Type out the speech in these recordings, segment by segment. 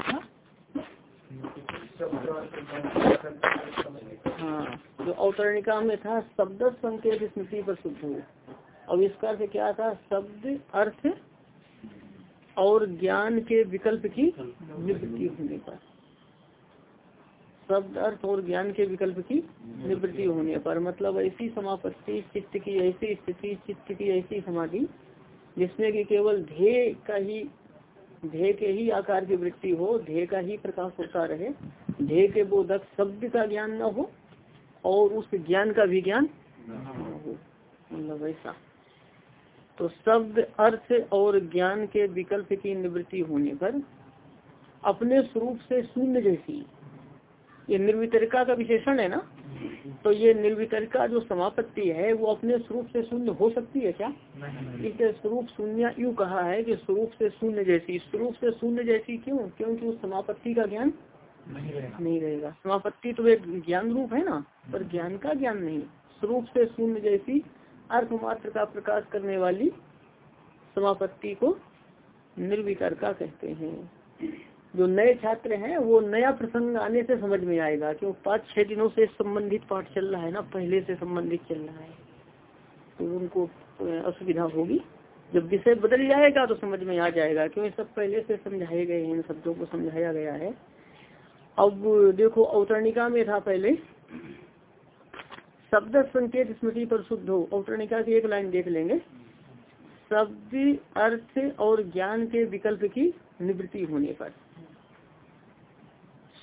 था हाँ जो अवतरणिका में था, शब्द संकेत स्मृति पर शुद्ध हो अब इसका अर्थ क्या था? शब्द अर्थ और ज्ञान के विकल्प की निवृत्ति होने पर। शब्द अर्थ और ज्ञान के विकल्प की निवृत्ति होने पर। मतलब ऐसी समापत्ति चित्त की ऐसी स्थिति, चित्त की ऐसी समाधि जिसमें कि केवल ध्येय का ही, ध्येय के ही आकार की वृत्ति हो, ध्येय का ही प्रकाश होता रहे, ध्येय के बोधक शब्द का ज्ञान न हो और उस ज्ञान का भी ज्ञान हो। मतलब ऐसा। तो शब्द, अर्थ और ज्ञान के विकल्प की निवृत्ति होने पर अपने स्वरूप से शून्य जैसी, ये निर्वितरिका का विशेषण है ना? तो ये निर्वितरिका जो समापत्ति है वो अपने स्वरूप से शून्य हो सकती है क्या? इसे स्वरूप शून्य यू कहा है कि स्वरूप से शून्य जैसी। स्वरूप से शून्य जैसी क्यों? क्योंकि उस समापत्ति का ज्ञान नहीं रहेगा। समापत्ति तो एक ज्ञान रूप है ना पर ज्ञान का ज्ञान नहीं स्वरूप से शून्य जैसी अर्थमात्र का प्रकाश करने वाली समापत्ति को निर्वितरका कहते हैं। जो नए छात्र हैं, वो नया प्रसंग आने से समझ में आएगा क्यों पाँच, छह दिनों से संबंधित पाठ चल रहा है ना, पहले से संबंधित चल रहा है। तो उनको असुविधा होगी। जब विषय बदल जाएगा तो समझ में आ जाएगा क्यों सब पहले से समझाए गए हैं, इन शब्दों को समझाया गया है। अब देखो अवतरणिका में था पहले। शब्द संकेत स्मृति पर शुद्ध हो। अवतरणिका की एक लाइन देख लेंगे। शब्द अर्थ और ज्ञान के विकल्प की निवृत्ति होने पर।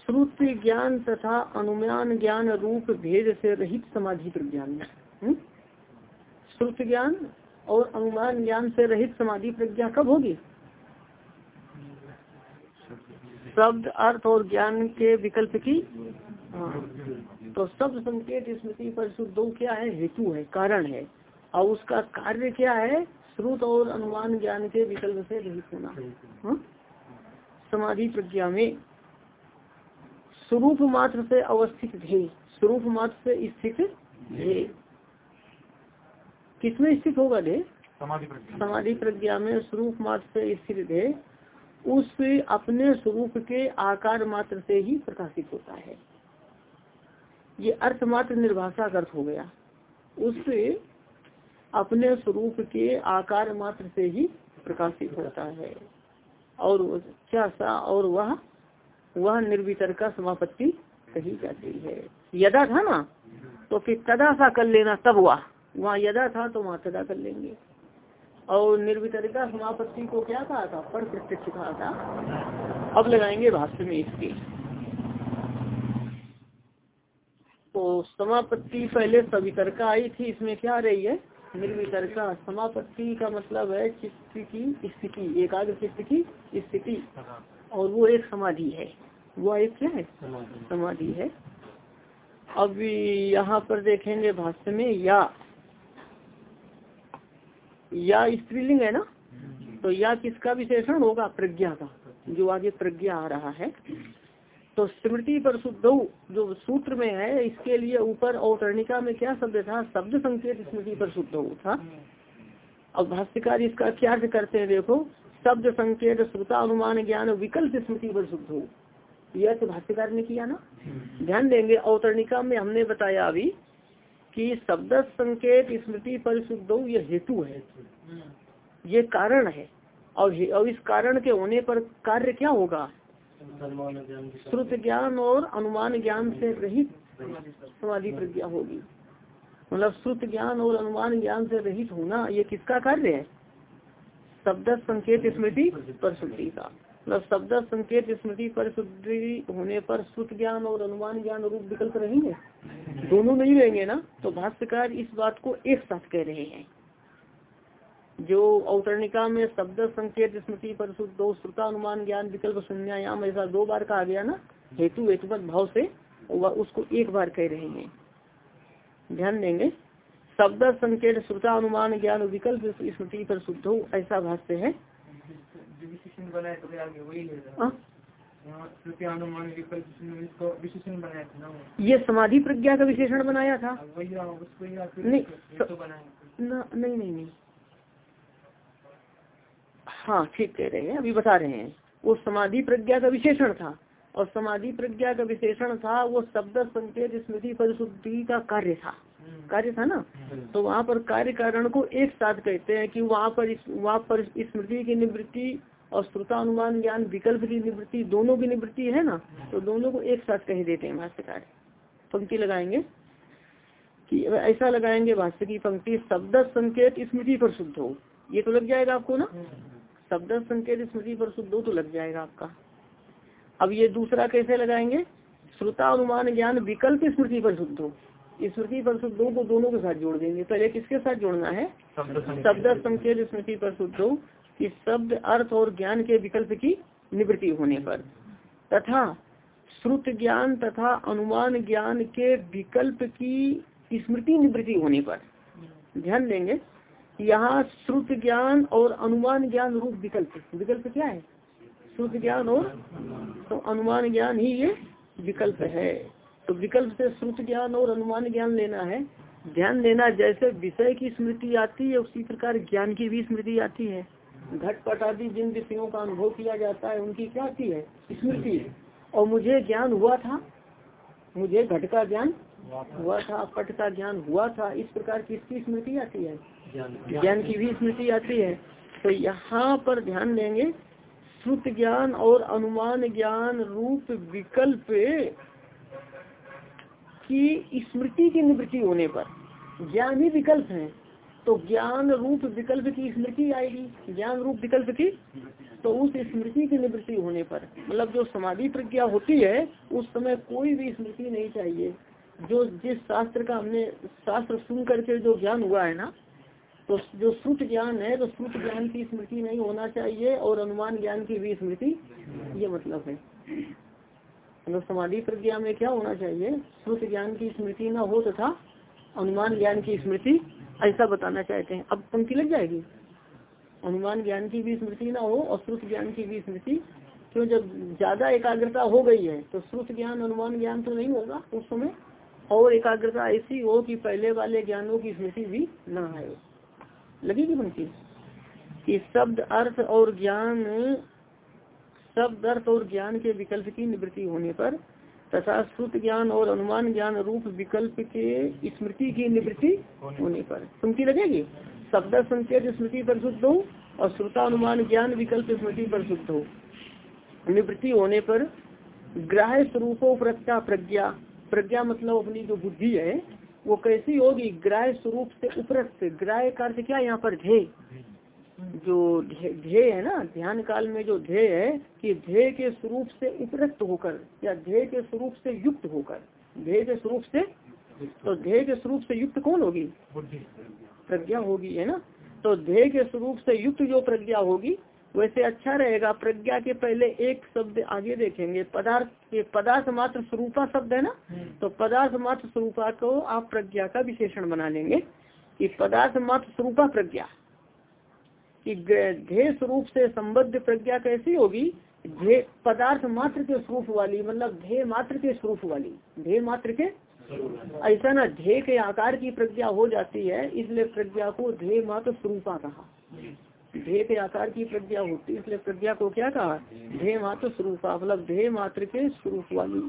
श्रुति ज्ञान तथा अनुमान ज्ञान रूप भेद से रहित समाधि प्रज्ञान। श्रुत ज्ञान और अनुमान ज्ञान से रहित समाधि प्रज्ञा कब होगी? शब्द अर्थ और ज्ञान के विकल्प की? हाँ। तो शब्द संकेत स्मृति पर शुद्ध क्या है? हेतु है, कारण है। और उसका कार्य क्या है? श्रुत और अनुमान ज्ञान के विकल्प से रहित होना। हाँ? समाधि प्रज्ञा में। स्वरूप मात्र से अवस्थित ध्येय। स्वरूप मात्र से स्थित ध्येय। किसमें स्थित होगा ध्येय? समाधि प्रज्ञा। में स्वरूप मात्र से स्थित ध्येय उस अपने स्वरूप के आकार मात्र से ही प्रकाशित होता है। ये अर्थ मात्र निर्भाषा अर्थ हो गया। उससे अपने स्वरूप के आकार मात्र से ही प्रकाशित होता है। और क्या सा और वह वह निर्वितर का समापत्ति कही जाती है। यदा था ना तो फिर तदा सा कर लेना, तब वह वहाँ यदा था तो वहाँ तदा कर लेंगे। और निर्वितरिका समापत्ति को क्या कहा था? पर प्रत्यक्ष कहा था। अब लगाएँगे भाष्य में इसके। तो समापत्ति पहले सवितरका आई थी, इसमें क्या आ रही है? निर्वितरका समापत्ति का मतलब है चित्त की स्थिति, एकाग्र चित्त की स्थिति। और वो एक समाधि है। वो एक क्या है? समाधि। है। अब यहाँ पर देखेंगे भाष्य में या। या स्त्रीलिंग है ना? तो या किसका विशेषण होगा? प्रज्ञा का जो आगे प्रज्ञा आ रहा है। तो स्मृति पर शुद्ध जो सूत्र में है इसके लिए ऊपर अवतरणिका में क्या शब्द था? शब्द संकेत स्मृति पर शुद्ध था। अब भाष्यकार इसका क्या अर्थ करते हैं देखो। शब्द संकेत श्रुता अनुमान ज्ञान विकल्प स्मृति पर शुद्ध हो। यह तो भाष्यकार ने किया ना। ध्यान देंगे अवतरणिका में हमने बताया अभी कि शब्द संकेत स्मृति पर शुद्ध हो यह हेतु है। ये कारण है। और और इस कारण के होने पर कार्य क्या होगा? श्रुत ज्ञान और अनुमान ज्ञान से रहित समाधि प्रज्ञा होगी। मतलब श्रुत ज्ञान और अनुमान ज्ञान से रहित होना ये किसका कार्य है? शब्द संकेत स्मृति पर शुद्धि का। मतलब शब्द संकेत स्मृति पर शुद्धि होने पर श्रुत ज्ञान और अनुमान ज्ञान रूप विकल्प रहेंगे दोनों नहीं रहेंगे ना? तो भाष्यकार इस बात को एक साथ कह रहे हैं। जो अवतरणिका में शब्द संकेत स्मृति पर दो श्रुता अनुमान ज्ञान विकल्प शून्यायाम ऐसा दो बार कहा गया ना, हेतु हेतुपत भाव से उसको एक बार कह रहे हैं। ध्यान देंगे। शब्द संकेत श्रुता अनुमान ज्ञान विकल्प स्मृति पर शुद्ध हो ऐसा भाष्य है। ये समाधि प्रज्ञा का विशेषण बनाया था। नहीं नहीं नहीं नहीं। हाँ ठीक कह रहे हैं अभी बता रहे हैं। वो समाधि प्रज्ञा का विशेषण था। और समाधि प्रज्ञा का विशेषण था वो शब्द संकेत स्मृति परिशुद्धि का कार्य था। कार्य था ना? तो वहाँ पर कार्य कारण को एक साथ कहते हैं कि वहाँ पर वहाँ पर स्मृति की निवृत्ति और श्रोता अनुमान ज्ञान विकल्प की निवृत्ति दोनों की निवृत्ति है ना? तो दोनों को एक साथ कह देते हैं भाष्यकार पंक्ति लगाएँगे कि ऐसा लगाएँगे भाष्य की पंक्ति शब्द संकेत स्मृति पर शुद्ध हो। ये तो लग जाएगा आपको ना? शब्द संकेत स्मृति पर शुद्ध हो तो लग जाएगा आपका। अब ये दूसरा कैसे लगाएँगे? श्रुता अनुमान ज्ञान विकल्प स्मृति पर शुद्ध हो। स्मृति पर शुद्ध हो तो दोनों के साथ जोड़ देंगे। पहले किसके साथ जोड़ना है? शब्द संकेत। स्मृति पर शुद्ध कि शब्द अर्थ और ज्ञान के विकल्प की निवृत्ति होने पर। तथा श्रुत ज्ञान तथा अनुमान ज्ञान के विकल्प की स्मृति निवृत्ति होने पर। ध्यान देंगे यहाँ श्रुत ज्ञान और अनुमान ज्ञान रूप विकल्प। विकल्प क्या है? श्रुत ज्ञान और तो अनुमान ज्ञान ही ये विकल्प है। तो विकल्प से श्रुत ज्ञान और अनुमान ज्ञान लेना है। ध्यान देना, जैसे विषय की स्मृति आती है, उसी प्रकार ज्ञान की भी स्मृति आती है। घटपट आदि जिन विषयों का अनुभव किया जाता है, उनकी क्या आती है? स्मृति। और मुझे ज्ञान हुआ था। मुझे घट का ज्ञान हुआ था, पट का ज्ञान हुआ था। इस प्रकार किसकी स्मृति आती है? ज्ञान की भी स्मृति आती है। तो यहाँ पर ध्यान देंगे, श्रुत ज्ञान और अनुमान ज्ञान रूप विकल्प की स्मृति की निवृत्ति होने पर ज्ञान ही विकल्प है तो ज्ञान रूप विकल्प की स्मृति आएगी। ज्ञान रूप विकल्प की? तो उस स्मृति की निवृत्ति होने पर मतलब जो समाधि प्रज्ञा होती है, उस समय कोई भी स्मृति नहीं चाहिए। जो जिस शास्त्र का हमने शास्त्र सुन करके जो ज्ञान हुआ है ना तो जो श्रुत ज्ञान है तो श्रुत ज्ञान की स्मृति नहीं होना चाहिए और अनुमान ज्ञान की भी स्मृति, ये मतलब है। मतलब समाधि प्रज्ञा में क्या होना चाहिए? श्रुत ज्ञान की स्मृति न हो तथा अनुमान ज्ञान की स्मृति ऐसा बताना चाहते हैं। अब पंक्ति लग जाएगी। अनुमान ज्ञान की भी स्मृति ना हो और श्रुत ज्ञान की भी स्मृति, क्यों जब ज़्यादा एकाग्रता हो गई है तो श्रुत ज्ञान, अनुमान ज्ञान तो नहीं होगा उस समय। और एकाग्रता ऐसी हो कि पहले वाले ज्ञानों की स्मृति भी न आए। लगेगी पंक्ति? कि शब्द, अर्थ और ज्ञान शब्द अर्थ और ज्ञान के विकल्प की निवृत्ति होने पर तथा श्रुत ज्ञान और अनुमान ज्ञान रूप विकल्प के स्मृति की निवृत्ति होने पर। सुनती लगेगी? शब्द संकेत स्मृति पर शुद्ध हो और श्रुता अनुमान ज्ञान विकल्प स्मृति पर शुद्ध हो। निवृत्ति होने पर ग्राह्य स्वरूपों प्रत्या प्रज्ञा। प्रज्ञा मतलब अपनी जो बुद्धि है वो कैसी होगी? ग्राह स्वरूप से उपरक्त। ग्राह का अर्थ क्या यहाँ पर ध्येय जो ध्येय है ना ध्यान काल में जो ध्येय है कि ध्येय के स्वरूप से उपरक्त होकर या ध्येय के स्वरूप से युक्त होकर ध्येय के स्वरूप से तो ध्येय के स्वरूप से युक्त कौन होगी? प्रज्ञा होगी है ना? तो ध्येय के स्वरूप से युक्त जो प्रज्ञा होगी वैसे अच्छा रहेगा। प्रज्ञा के पहले एक शब्द आगे देखेंगे। पदार्थ पदार्थ मात्र स्वरूपा शब्द है ना? हम्म। तो पदार्थ मात्र स्वरूपा को आप प्रज्ञा का विशेषण बना लेंगे कि पदार्थ मात्र स्वरूपा प्रज्ञा। कि ध्येय स्वरूप से संबद्ध प्रज्ञा कैसी होगी? ध्येय पदार्थ मात्र के स्वरूप वाली मतलब ध्येय मात्र के स्वरूप वाली। ध्येय मात्र के? ऐसा ना ध्येय के आकार की प्रज्ञा हो जाती है, इसलिए प्रज्ञा को ध्येय मात्र स्वरूपा कहा। ध्येय के आकार की प्रज्ञा होती है इसलिए प्रज्ञा को क्या कहा? ध्येय मात्र स्वरूप मतलब ध्येय मात्र के स्वरूप वाली।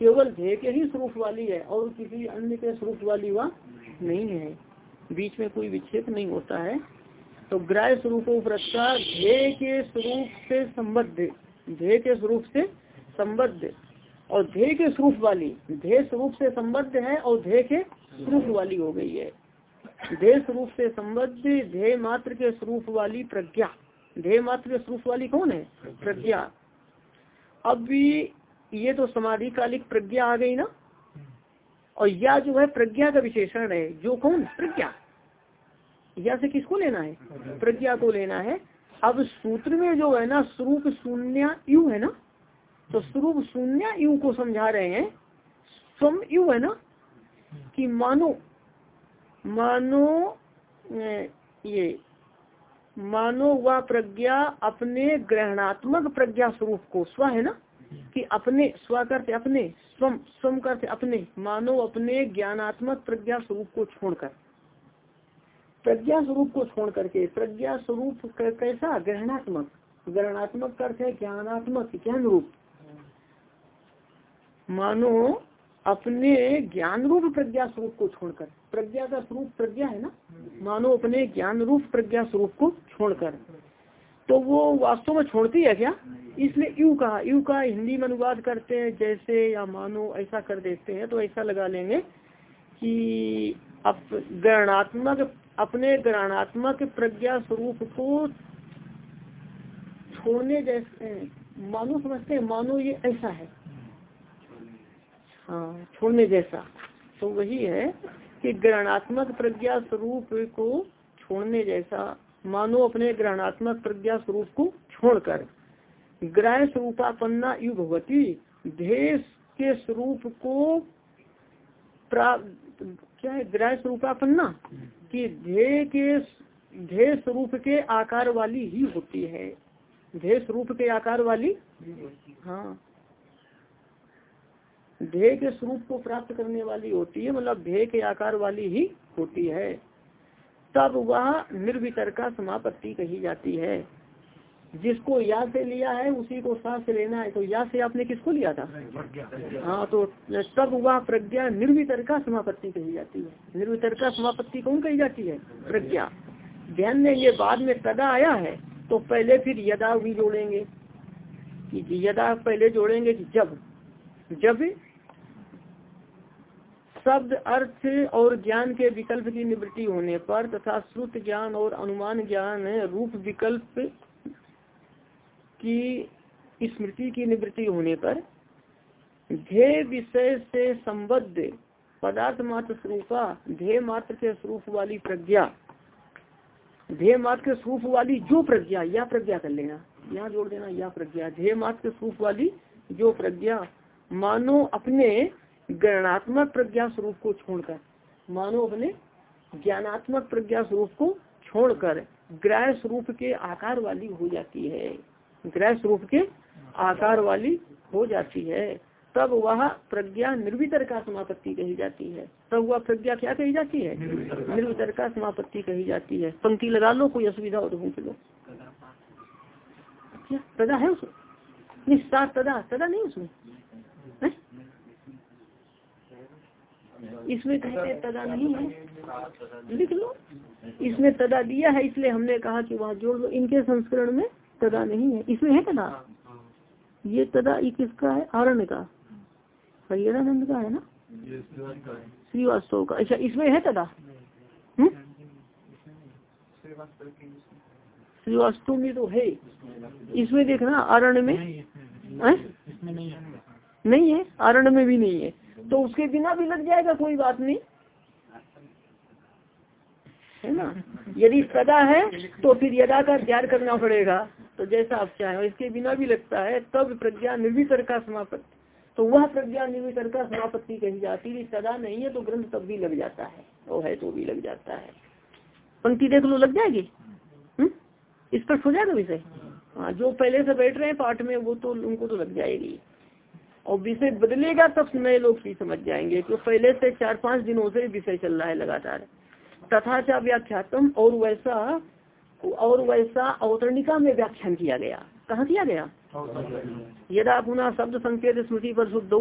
केवल ध्येय के ही स्वरूप वाली है, और किसी अन्य के स्वरूप वाली वह नहीं है। बीच में कोई विक्षेप नहीं होता है। तो ग्राह्य स्वरूप प्रत्या ध्येय के स्वरूप से संबद्ध, ध्येय के स्वरूप से संबद्ध। और ध्येय के स्वरूप वाली, ध्येय स्वरूप से संबद्ध है और ध्येय के स्वरूप वाली हो गई है। ध्येय स्वरूप से संबद्ध, ध्येय मात्र के स्वरूप वाली प्रज्ञा। ध्येय मात्र के स्वरूप वाली कौन है? प्रज्ञा। अब ये तो समाधि कालिक प्रज्ञा आ गई ना? और यह जो है प्रज्ञा का विशेषण है, जो कौन? प्रज्ञा। या से किसको लेना है? प्रज्ञा को लेना है। अब सूत्र में जो है ना, स्वरूप शून्य यु है ना? तो स्वरूप शून्य यु को समझा रहे हैं। स्वम यु है ना? कि मानो मानो ये, मानो वह प्रज्ञा अपने ग्रहणात्मक प्रज्ञा स्वरूप को, स्व है ना? कि अपने, स्व करते अपने स्वम स्वम करते अपने, मानो अपने ज्ञानात्मक प्रज्ञा स्वरूप को छोड़कर। प्रज्ञा स्वरूप को छोड़ करके प्रज्ञा स्वरूप कैसा? ग्रहणात्मक। ग्रहणात्मक करते ज्ञानात्मक ज्ञान रूप मानो अपने ज्ञान रूप प्रज्ञा स्वरूप को छोड़कर प्रज्ञा का स्वरूप प्रज्ञा है ना? मानो अपने ज्ञान रूप प्रज्ञा स्वरूप को छोड़कर तो वो वास्तव में छोड़ती है क्या? इसलिए यू का यू का हिंदी में अनुवाद करते हैं, जैसे या मानो ऐसा कर देते हैं तो ऐसा लगा लेंगे कि अप ग्रहणात्मक अपने ग्रहणात्मक प्रज्ञा स्वरूप को छोड़ने जैसे, मानो समझते हैं, मानो ये ऐसा है। हाँ छोड़ने जैसा। तो वही है कि ग्रहणात्मक प्रज्ञा स्वरूप को छोड़ने जैसा, मानो अपने ग्रहणात्मक प्रज्ञा स्वरूप को छोड़कर। ग्रह स्वरूपापन्ना यु भगवती देश के स्वरूप को क्या है? ग्रह स्वरूपापन्ना? कि ध्येय के ध्येय स्वरूप के आकार वाली ही होती है। ध्येय स्वरूप के आकार वाली? हाँ। ध्येय के स्वरूप को प्राप्त करने वाली होती है मतलब ध्येय के आकार वाली ही होती है। तब वह निर्वितर का समापत्ति कही जाती है। जिसको या से लिया है, उसी को सा से लेना है। तो या से आपने किसको लिया था? हाँ तो तब वह प्रज्ञा निर्वितरका समापत्ति कही जाती है। निर्वितरका समापत्ति कौन कही जाती है? प्रज्ञा। ध्यान देंगे बाद में तदा आया है तो पहले फिर यदा भी जोड़ेंगे। कि यदा पहले जोड़ेंगे कि जब? जब शब्द अर्थ और ज्ञान के विकल्प की निवृत्ति होने पर तथा श्रुत ज्ञान और अनुमान ज्ञान रूप विकल्प की स्मृति की निवृत्ति होने पर ध्येय विषय से संबद्ध पदार्थ मात्र स्वरूपा, ध्येय मात्र के स्वरूप वाली प्रज्ञा, ध्येय मात्र के स्वरूप वाली जो प्रज्ञा, या प्रज्ञा कर लेना यहाँ जोड़ देना, या प्रज्ञा, ध्येय मात्र के स्वरूप वाली जो प्रज्ञा, मानो अपने गणनात्मक प्रज्ञा स्वरूप को छोड़कर, मानो अपने ज्ञानात्मक प्रज्ञा स्वरूप को छोड़कर ग्रह स्वरूप के आकार वाली हो जाती है। ग्रह स्वरूप के आकार वाली हो जाती है। तब वह प्रज्ञा निर्वितर का समापत्ति कही जाती है। तब वह प्रज्ञा क्या कही जाती है? निर्वितर का समापत्ति कही जाती है। पंक्ति लगा लो, कोई असुविधा हो तो पूछ लो। तदा है उसमें? निस्तार तदा तदा नहीं उसमें? इसमें कहते तदा नहीं है। लिख लो। इसमें तदा दिया है, इसलिए हमने कहा कि वहाँ जोड़ लो। इनके संस्करण में तदा नहीं है। इसमें है तदा? ये तदा ये किसका है? आरण्य का। हरियाणानंद का है ना? श्रीवास्तव का। अच्छा इसमें है तदा? श्रीवास्तव में तो है। इसमें देखना आरण्य में। नहीं है? आरण्य में भी नहीं है। तो उसके बिना भी लग जाएगा कोई बात नहीं। है ना? यदि सदा है तो फिर यदा का त्याग करना पड़ेगा। तो जैसा आप चाहे इसके बिना भी लगता है, तब प्रज्ञा निर्वितर का समापत्ति। तो वह प्रज्ञा निर्वितर का समापत्ति कही जाती है। सदा नहीं है तो ग्रंथ तब भी लग जाता है। वो है तो भी लग जाता है। पंक्ति देख लो, लग जाएगी? हम्म? स्पष्ट हो जाएगा विषय? हाँ जो पहले से बैठ रहे हैं पाठ में, वो तो उनको तो लग जाएगी। और विषय बदलेगा तब नए लोग भी समझ जाएँगे तो पहले से चार पाँच दिनों से विषय चल रहा है लगातार। तथा चा व्याख्यातम और वैसा और वैसा अवतरणिका में व्याख्यान किया गया। कहाँ किया गया? यदा पुनः शब्द संकेत स्मृति पर शुद्ध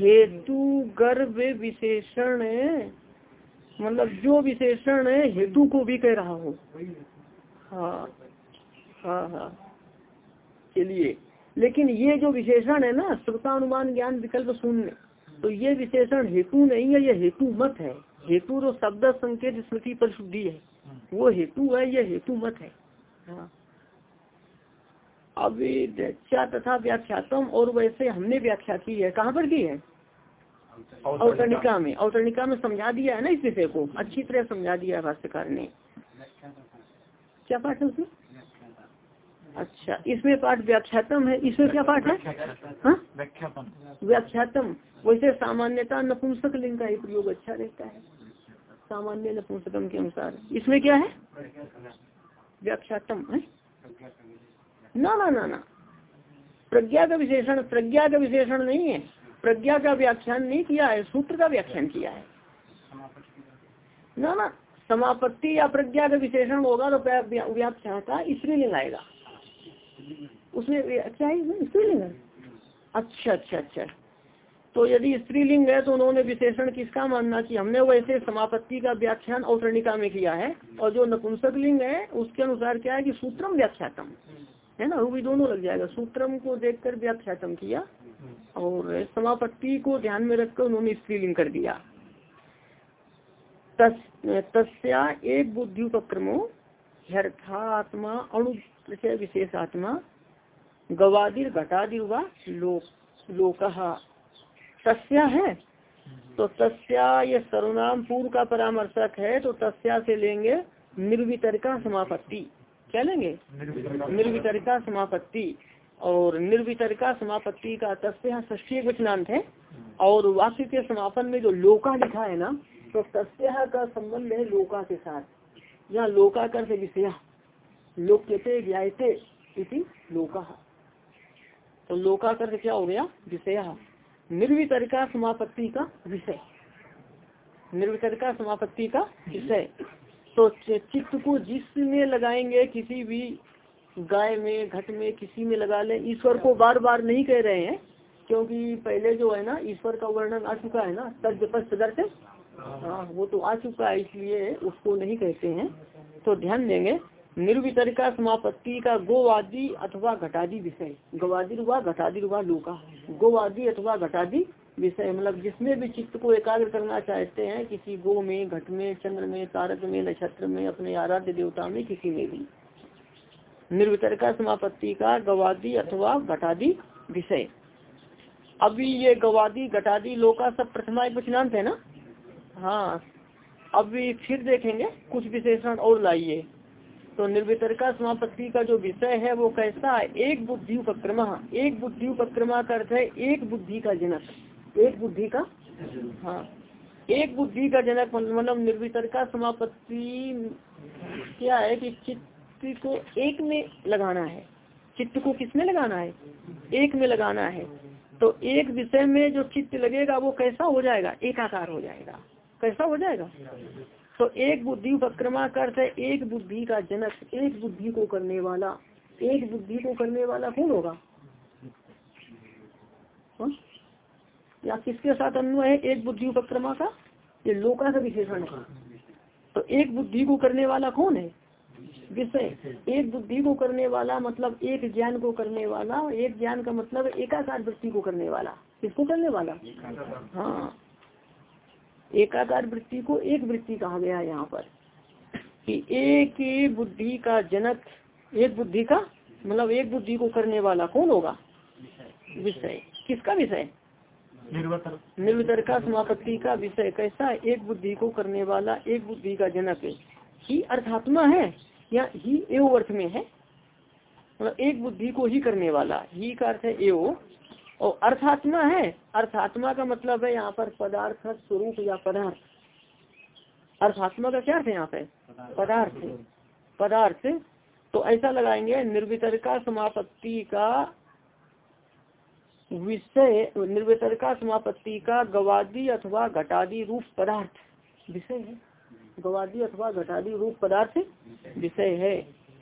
हेतु गर्भ विशेषण मतलब जो विशेषण हेतु को भी कह रहा हो। हाँ हाँ हाँ। चलिए। लेकिन ये जो विशेषण है ना, श्रोतानुमान ज्ञान विकल्प शून्य। तो ये विशेषण हेतु नहीं है, ये हेतु मत है। हेतु तो शब्द संकेत स्मृति पर शुद्धि है, वो हेतु है, ये हेतु मत है। हाँ। तथा व्याख्यातम, और वैसे हमने व्याख्या की है। कहाँ पर की है? अवतरणिका में। अवतरणिका में समझा दिया है ना इस विषय को। अच्छी तरह समझा दिया है भाष्यकार ने। क्या पाठ है उसमें? अच्छा इसमें पाठ व्याख्यातम है इसमें क्या पाठ है? हाँ? व्याख्यातम। वैसे सामान्यता नपुंसक लिंग का ही प्रयोग अच्छा रहता है। सामान्य नपुंसकम के अनुसार। इसमें क्या है? व्याख्यातम है? ना ना ना ना। प्रज्ञा का विशेषण प्रज्ञा का विशेषण नहीं है। प्रज्ञा का व्याख्यान नहीं किया है सूत्र का व्याख्यान किया है। ना ना समापत्ति या प्रज्ञा का विशेषण होगा तो व्याख्या का स्त्रीलिंग आएगा। उसमें क्या है स्त्रीलिंग है। अच्छा अच्छा अच्छा। तो यदि स्त्रीलिंग है तो उन्होंने विशेषण किसका मानना कि हमने वैसे समापत्ति का व्याख्यान अवतरणिका में किया है और जो नपुंसक लिंग है, उसके अनुसार क्या है कि सूत्रम व्याख्यातम। है ना? वो भी दोनों लग जाएगा। सूत्रम को देखकर व्याख्यातम किया और समापत्ति को ध्यान में रखकर उन्होंने स्त्रीलिंग कर दिया। तस्या एक बुद्धि उपक्रमो यथात्मा अणु विशेष आत्मा, गवादिर घटादिर लोक लोक तस्या है? तो तस्या ये सर्वनाम पूर्व का परामर्शक है तो तस्या से लेंगे निर्वितरिका समापत्ति। क्या लेंगे? निर्वितरिका समापत्ति। और निर्वितरिका समापत्ति का तस्या ष्टी वचनांत है। और वाक्य के समापन में जो लोका लिखा है ना तो तस्या का संबंध है लोका के साथ। यहाँ लोका कर से विषया। लोक्यते ज्ञाते इति लोका। तो लोका कर क्या हो गया? विषय। निर्वितरिका समापत्ति का विषय। निर्वितरिका समापत्ति का विषय। तो चित्त को जिसमें लगाएँगे, किसी भी गाय में, घट में, किसी में लगा ले, ईश्वर को बार बार नहीं कह रहे हैं, क्योंकि पहले जो है ना, ईश्वर का वर्णन आ चुका है ना तर्ज हाँ वो तो आ चुका है, इसलिए उसको नहीं कहते हैं। तो ध्यान देंगे निर्वितरिका समापत्ति का गोवादी अथवा घटादी विषय। गवादी रुवा घटादी रुआ लूका। गोवादी अथवा घटादी विषय मतलब जिसमें भी चित्त को एकाग्र करना चाहते हैं, किसी गो में, घट में, चंद्र में, तारक में, नक्षत्र में, अपने आराध्य देवता में, किसी में भी। निर्वितरिका समापत्ति का गवादी अथवा घटादी विषय। अभी ये गवादी, घटादी, लोका सब प्रथमा वचनांत है ना? हाँ। अभी फिर देखेंगे, कुछ विशेषण और लाइए। तो निर्वितरका समापत्ति का जो विषय है, वो कैसा है, एक बुद्धि उपक्रमा। एक बुद्धि उपक्रमा का अर्थ है, एक बुद्धि का जनक। एक बुद्धि का हाँ। एक बुद्धि का जनक मतलब निर्वितरका समापत्ति क्या है कि चित्त को एक में लगाना है। चित्त को किसमें लगाना है? एक में लगाना है। तो एक विषय में जो चित्त लगेगा, वो कैसा हो जाएगा? एकाकार हो जाएगा। कैसा हो जाएगा? तो एक बुद्धि उपक्रमा अर्थ है, एक बुद्धि का जनक, एक बुद्धि को करने वाला, एक बुद्धि को करने वाला कौन होगा? हाँ? या किसके साथ अन्वय है? एक बुद्धि उपक्रमा का? ये लोका का विशेषण है। तो एक बुद्धि को करने वाला कौन है? विषय। एक बुद्धि को करने वाला मतलब एक ज्ञान को करने वाला एक ज्ञान का मतलब एकाकार वृत्ति को करने वाला। किसको करने वाला? हाँ। एकाकार वृत्ति को एक वृत्ति कहा गया यहाँ पर कि एक बुद्धि का जनक एक बुद्धि का मतलब एक बुद्धि को करने वाला कौन होगा? विषय। किसका विषय? निर्वितर। का समापत्ति का विषय। कैसा? एक बुद्धि को करने वाला एक बुद्धि का जनक। ही अर्थात्मा है या ही एव अर्थ में है? मतलब एक बुद्धि को ही करने वाला। ही का अर्थ है एव। और अर्थात्मा है। अर्थात्मा का मतलब है यहाँ पर पदार्थ स्वरूप या पदार्थ। अर्थात्मा का क्या अर्थ है यहाँ पे? पदार्थ। पदार्थ। तो ऐसा लगाएँगे निर्वितरका समापत्ति का विषय निर्वितरका समापत्ति का गवादी अथवा घटादी रूप पदार्थ। विषय है। गवादी अथवा घटादी रूप पदार्थ विषय है।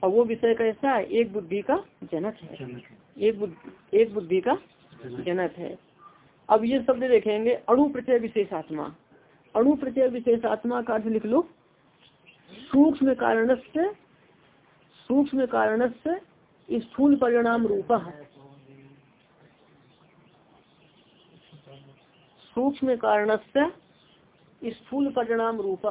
और वो विषय कैसा है? एक बुद्धि का जनक है। एक बुद्धि एक बुद्धि का जनक है। अब ये शब्द देखेंगे, अणु प्रत्यय विशेषात्मा अणु प्रत्यय विशेषात्मा का अर्थ लिख लो। सूक्ष्म कारण से सूक्ष्म कारण से स्थूल परिणाम रूप सूक्ष्म कारण से स्थूल परिणाम रूप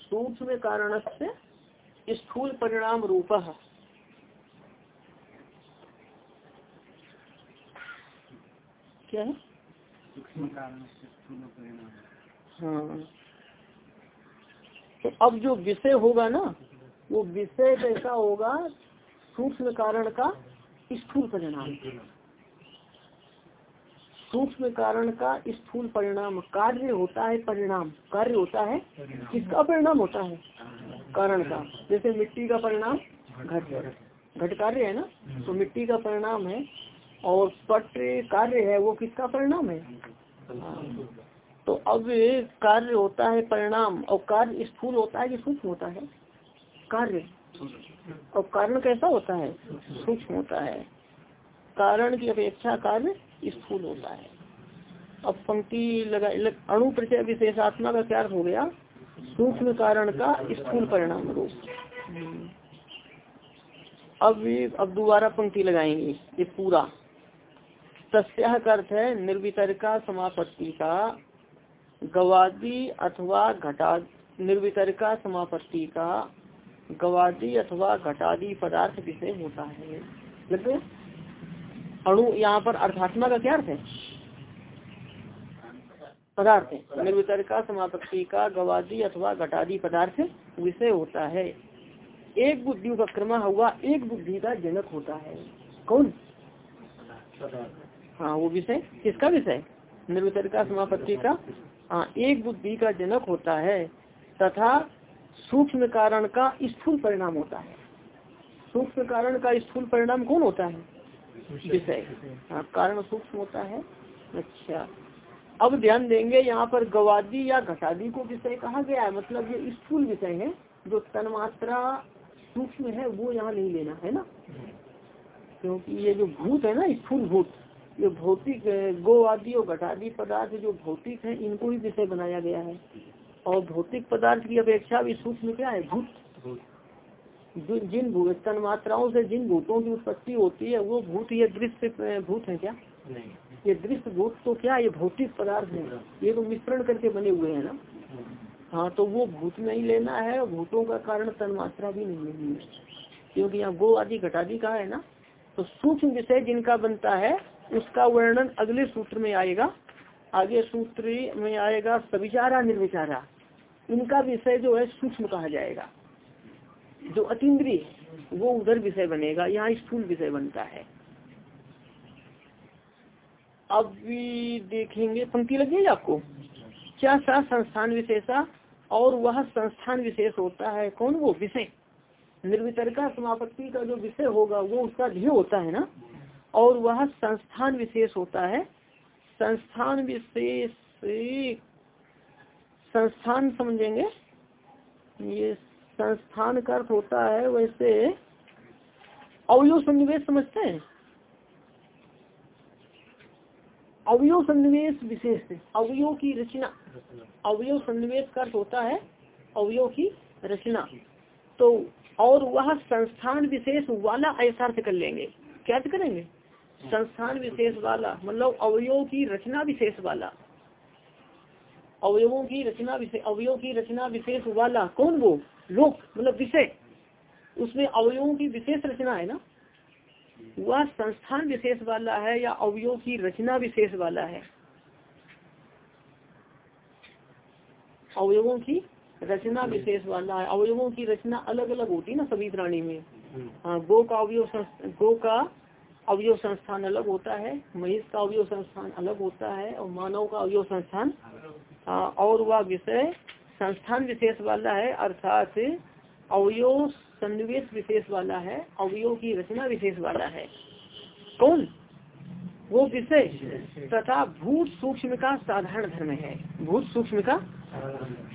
सूक्ष्म कारण से स्थूल परिणाम रूप क्या है? हाँ। तो अब जो विषय होगा ना, वो विषय कैसा होगा, सूक्ष्म कारण का स्थूल परिणाम। सूक्ष्म कारण का स्थूल परिणाम, कार्य होता है परिणाम। कार्य होता है? किसका परिणाम होता है? कारण का। जैसे मिट्टी का परिणाम, घट घट कार्य है ना? तो मिट्टी का परिणाम है और पट कार्य है वो किसका परिणाम है। तो अब कार्य होता है परिणाम, और कार्य स्थूल होता है कि सूक्ष्म होता है? कार्य। और कारण कैसा होता है? सूक्ष्म होता है। कारण की अपेक्षा कार्य स्थूल होता है। अब पंक्ति लगा अणु प्रचय विशेषात्मा का क्या हो गया। सूक्ष्म कारण का स्थूल परिणाम रूप। अब अब दोबारा पंक्ति लगाएँगे, ये पूरा। तस्या का अर्थ है निर्वितरिका समापत्ति का गवादी अथवा घटा निर्वितरिका समापत्ति का गवादी अथवा घटादी पदार्थ विषय होता है। लग अणु यहाँ पर अर्थात्मा का क्या अर्थ है? पदार्थ निर्वितरिका समापत्ति का गवादी अथवा घटादी पदार्थ विषय होता है। एक बुद्धि का उपक्रमा हुआ, एक बुद्धि का जनक होता है। कौन? हाँ वो विषय? किसका विषय? निर्वितरिका समापत्ति का? हाँ एक बुद्धि का जनक होता है तथा सूक्ष्म कारण का स्थूल परिणाम होता है। सूक्ष्म कारण का स्थूल परिणाम कौन होता है? विषय। हाँ कारण सूक्ष्म होता है। अच्छा। अब ध्यान देंगे यहाँ पर गवादी या घटादी को विषय कहा गया है। मतलब ये स्थूल विषय है जो तन्मात्रा सूक्ष्म है वो यहाँ नहीं लेना है ना? क्योंकि ये जो भूत है ना स्थूल भूत ये भौतिक गो आदि और घटादी पदार्थ जो भौतिक है इनको ही विषय बनाया गया है। और भौतिक पदार्थ की अपेक्षा भी सूक्ष्म क्या है? भूत। जिन तन मात्राओं से जिन भूतों की उत्पत्ति होती है वो भूत ये दृश्य भूत है क्या? नहीं। ये दृश्य भूत तो क्या ये भौतिक पदार्थ है। ये तो मिश्रण करके बने हुए हैं ना? हाँ तो वो भूत नहीं लेना है भूतों का कारण तन मात्रा भी नहीं लेनी है। क्योंकि यहाँ गो आदि घटादी का है ना? तो सूक्ष्म विषय जिनका बनता है उसका वर्णन अगले सूत्र में आएगा। आगे सूत्र में आएगा सविचारा निर्विचारा। इनका विषय जो है सूक्ष्म कहा जाएगा। जो अतिद्रिय वो उधर विषय बनेगा, यहाँ स्थूल विषय बनता है। अब भी देखेंगे, पंक्ति लगी आपको? क्या सा संस्थान विशेषा? और वह संस्थान विशेष होता है कौन? वो विषय। निर्वितरका समापत्ति का जो विषय होगा, वो उसका ध्येय होता है ना? और वह संस्थान विशेष होता है। संस्थान विशेष संस्थान समझेंगे। ये संस्थान का अर्थ होता है वैसे अवयव सन्निवेश समझते हैं। अवयव सन्निवेश विशेष अवयव की रचना। अवयव सन्निवेश का अर्थ होता है अवयव की रचना। तो और वह संस्थान विशेष वाला ऐसा अर्थ कर लेंगे। क्या करेंगे? संस्थान विशेष वाला मतलब अवयव की रचना विशेष वाला। अवयवों की रचना विशेष अवयव की रचना विशेष वाला। कौन वो? लोक मतलब विषय। उसमें अवयवों की विशेष रचना है ना? वह संस्थान विशेष वाला है या अवयव की रचना विशेष वाला है? अवयवों की रचना विशेष वाला है। अवयवों की रचना अलग अलग होती है ना सभी प्राणी में? हाँ गो का अवयव गो का अवयव संस्थान अलग होता है, महेश का अवयव संस्थान अलग होता है और मानव का अवयव संस्थान और वह विषय संस्थान विशेष वाला है, अर्थात अवयव सन्निवेश विशेष वाला है, अवयव की रचना विशेष वाला है। कौन? वो विषय तथा भूत सूक्ष्म का साधारण धर्म है। भूत सूक्ष्म का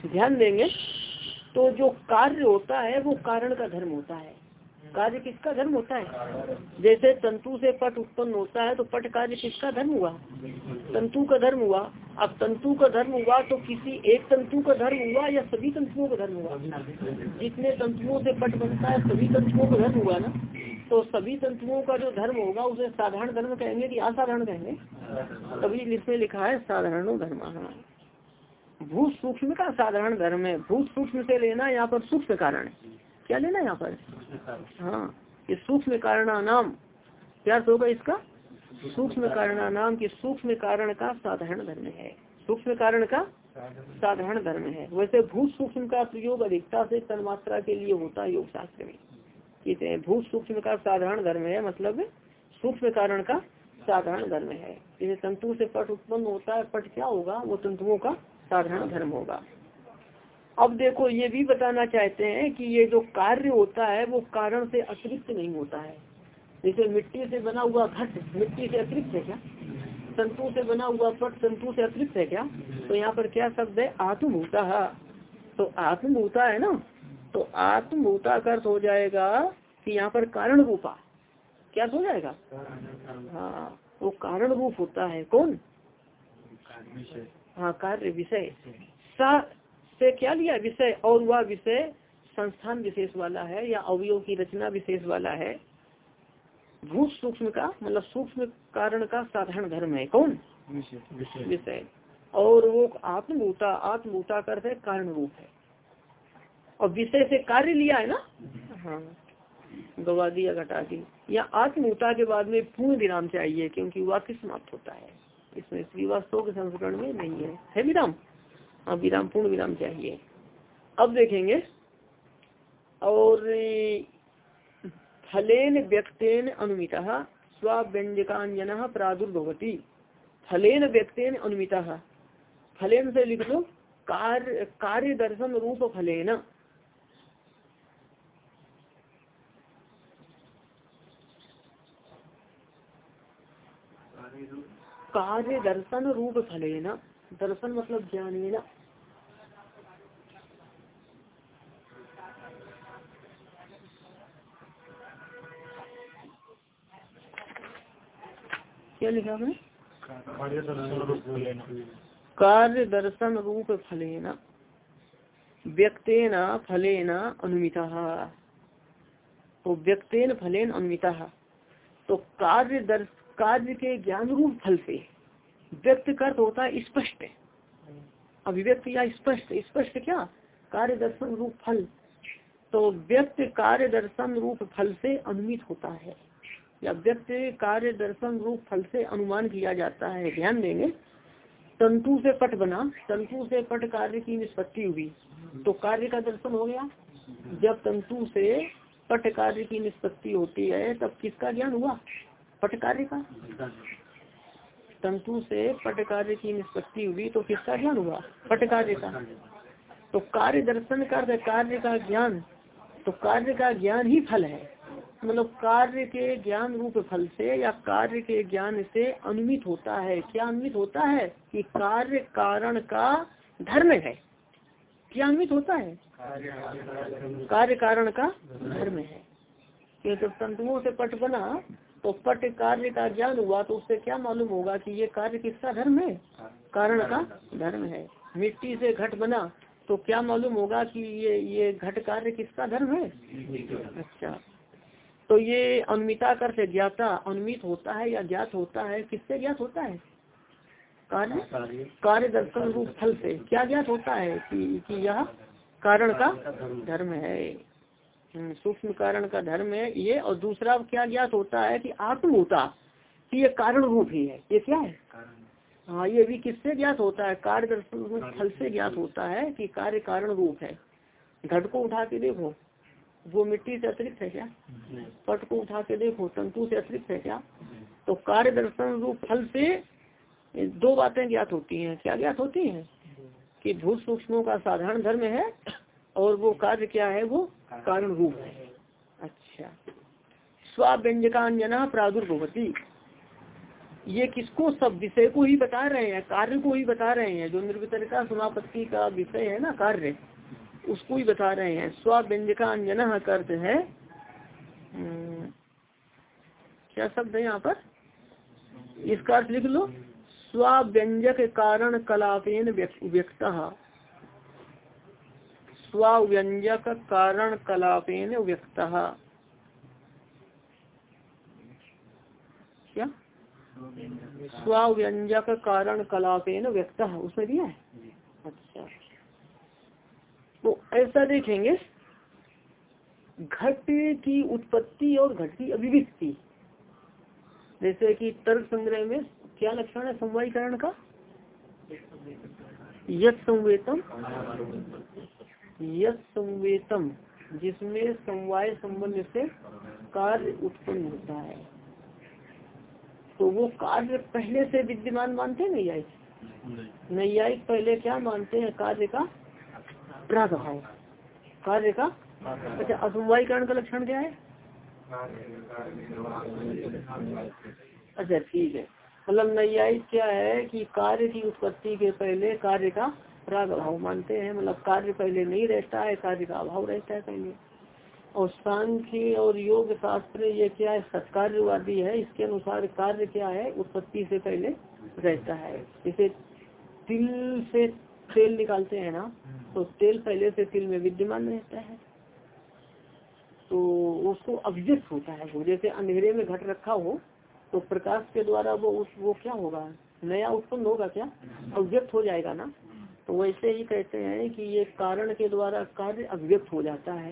ध्यान देंगे। तो जो कार्य होता है, वो कारण का धर्म होता है। कार्य किसका धर्म होता है? जैसे तंतु से पट उत्पन्न होता है तो पट कार्य किसका धर्म हुआ? तंतु का धर्म हुआ। अब तंतु का धर्म हुआ तो किसी एक तंतु का धर्म हुआ या सभी तंतुओं का धर्म हुआ? जितने तंतुओं से पट बनता है, सभी तंतुओं का धर्म हुआ ना? तो सभी तंतुओं का जो धर्म होगा, उसे साधारण धर्म कहेंगे कि असाधारण कहेंगे? तभी इसमें लिखा है, साधारण धर्म। भूत सूक्ष्म का साधारण धर्म है। भूत सूक्ष्म से लेना यहाँ पर सूक्ष्म कारण है। क्या लेना यहाँ पर? हाँ ये सूक्ष्म कारण नाम क्या होगा इसका? सूक्ष्म कारण नाम की सूक्ष्म कारण का साधारण धर्म है। सूक्ष्म कारण का साधारण धर्म है। वैसे भूत सूक्ष्म का प्रयोग अधिकता से तन्मात्रा के लिए होता है योग शास्त्र में। कहते हैं, भूत सूक्ष्म का साधारण धर्म है मतलब सूक्ष्म कारण का साधारण धर्म है। जैसे तंतु से पट उत्पन्न होता है, पट क्या होगा? वो तंतुओं का साधारण धर्म होगा। अब देखो ये भी बताना चाहते हैं कि ये जो कार्य होता है वो कारण से अतिरिक्त नहीं होता है। जैसे मिट्टी से बना हुआ घट मिट्टी से अतिरिक्त है क्या? संतु से बना हुआ पट तंतु से अतिरिक्त है क्या? तो यहाँ पर क्या शब्द है? आत्मभूता। तो आत्मभूता है ना? तो आत्मभूता का अर्थ हो जाएगा कि यहाँ पर कारण रूपा क्या हो जाएगा? हाँ वो कारण रूप होता है। कौन? हाँ कार्य विषय। सा क्या लिया? विषय और वह विषय संस्थान विशेष वाला है या अवयव की रचना विशेष वाला है। भूत सूक्ष्म का मतलब सूक्ष्म कारण का साधारण धर्म है। कौन? विषय और वो आत्मभूता आत्मभूता करते कारण रूप है। और विषय से कार्य लिया है ना? हाँ। गवा दिया घटा दी या आत्मभूता के बाद में पूर्ण विराम चाहिए क्योंकि वाक्य समाप्त होता है। इसमें श्रीवास्तव के संस्करण में नहीं है। है विराम? हाँ विराम, पूर्ण विराम चाहिए। अब देखेंगे। और, फलेन व्यक्तेन अनुमिता स्व्यंजकांजन प्रादुर्भवती। फलेन व्यक्तेन अनुमिता। फलेन से लिख लो, कार्य कार्य दर्शन रूप फलेन। कार्य दर्शन रूप फलेन। दर्शन मतलब ज्ञान क्या लिखा आपने? कार्य दर्शन रूप फलेना व्यक्तेन फलेन अनुमिता। तो व्यक्तेन फलेन अनुमिता। तो कार्य दर्श कार्य के ज्ञान रूप फल से व्यक्त कर होता है स्पष्ट। अभिव्यक्त या स्पष्ट स्पष्ट क्या? कार्य दर्शन रूप फल। तो व्यक्त कार्य दर्शन रूप फल से अनुमित होता है। या व्यक्त कार्य दर्शन रूप फल से अनुमान किया जाता है, ध्यान देंगे। तंतु से पट बना, तंतु से पट कार्य की निष्पत्ति हुई तो कार्य का दर्शन हो गया। जब तंतु से पट कार्य की निष्पत्ति होती है, तब किसका ज्ञान हुआ? पट कार्य का। तंतु से पट कार्य की निष्पत्ति हुई तो किसका ज्ञान हुआ? पट कार्य का। तो कार्य दर्शन कार्य का ज्ञान तो कार्य का ज्ञान ही फल है। मतलब कार्य के ज्ञान रूप फल से या कार्य के ज्ञान से अनुमित होता है। क्या अनुमित होता है कि कार्य कारण का धर्म है? क्या अनुमित होता है? कार्य कारण का धर्म है। कि जब तंतुओं से पट बना तो पट कार्य का ज्ञान हुआ तो उससे क्या मालूम होगा कि ये कार्य किसका धर्म है? कारण का धर्म है। मिट्टी से घट बना तो क्या मालूम होगा कि ये ये घट कार्य किसका धर्म है? अच्छा। तो ये अनुमिता कर से ज्ञाता अनुमित होता है या ज्ञात होता है? किससे ज्ञात होता है? कार्य? कार्य। दर्शन रूप फल से। क्या ज्ञात होता है कि, कि यह कारण का धर्म। है? हम्म, सूक्ष्म कारण का धर्म है ये। और दूसरा क्या ज्ञात होता है कि आत्म होता कि ये कारण रूप ही है। ये क्या है? हाँ ये भी किससे ज्ञात होता है? कार्य दर्शन रूप फल से ज्ञात होता है कि कार्य कारण रूप है। घट को उठा के देखो। वो मिट्टी से अतिरिक्त है क्या? पट को उठा के देखो तंतु से अतिरिक्त है क्या? तो कार्य दर्शन रूप फल से दो बातें ज्ञात होती हैं। क्या ज्ञात होती हैं? कि भूत सूक्ष्मों का साधारण धर्म है और वो कार्य क्या है? वो कारण रूप है। अच्छा। स्वाव्यंजकांजना प्रादुर्भवती। ये किसको सब विषय को ही बता रहे हैं? कार्य को ही बता रहे हैं। जो निर्वितरता समापत्ति का विषय है ना कार्य। उसको ही बता रहे हैं। स्व्यंजका अंजन अर्थ है। हम्म, क्या शब्द है यहाँ पर? इसका अर्थ लिख लो। स्व्यंजक कारण कलापेन व्यक्त स्व्यंजक कारण कलापेन व्यक्त। क्या? स्व्यंजक कारण कलापेन व्यक्त। उसमें दिया है? अच्छा। तो ऐसा देखेंगे घट की उत्पत्ति और घट की अभिव्यक्ति। जैसे कि तर्क संग्रह में क्या लक्षण है समवायीकरण का? यथ संवेतम। यथ संवेतम जिसमें समवाय संबंध से कार्य उत्पन्न होता है। तो वो कार्य पहले से विद्यमान मानते हैं नैयायिक? नैयायिक पहले क्या मानते हैं? कार्य का प्राग भाव कार्य का? अच्छा असमवाईकरण का लक्षण क्या है? अच्छा ठीक है। मतलब नैयायिक क्या है कि कार्य की उत्पत्ति के पहले कार्य का प्राग अभाव मानते हैं। मतलब कार्य पहले नहीं रहता है, कार्य का अभाव रहता है पहले। और सांख्य और योग शास्त्र ये क्या है? सत्कार्यवादी है। इसके अनुसार कार्य क्या है? उत्पत्ति से पहले रहता है। इसे तिल से तेल निकालते हैं ना तो तेल पहले से तिल में विद्यमान रहता है। तो उसको अभिजित होता है वो। जैसे अंधेरे में घट रखा हो तो प्रकाश के द्वारा वो उस वो क्या होगा? नया उत्पन्न होगा क्या? अभिव्यक्त हो जाएगा ना? तो वैसे ही कहते हैं कि ये कारण के द्वारा कार्य अभिव्यक्त हो जाता है।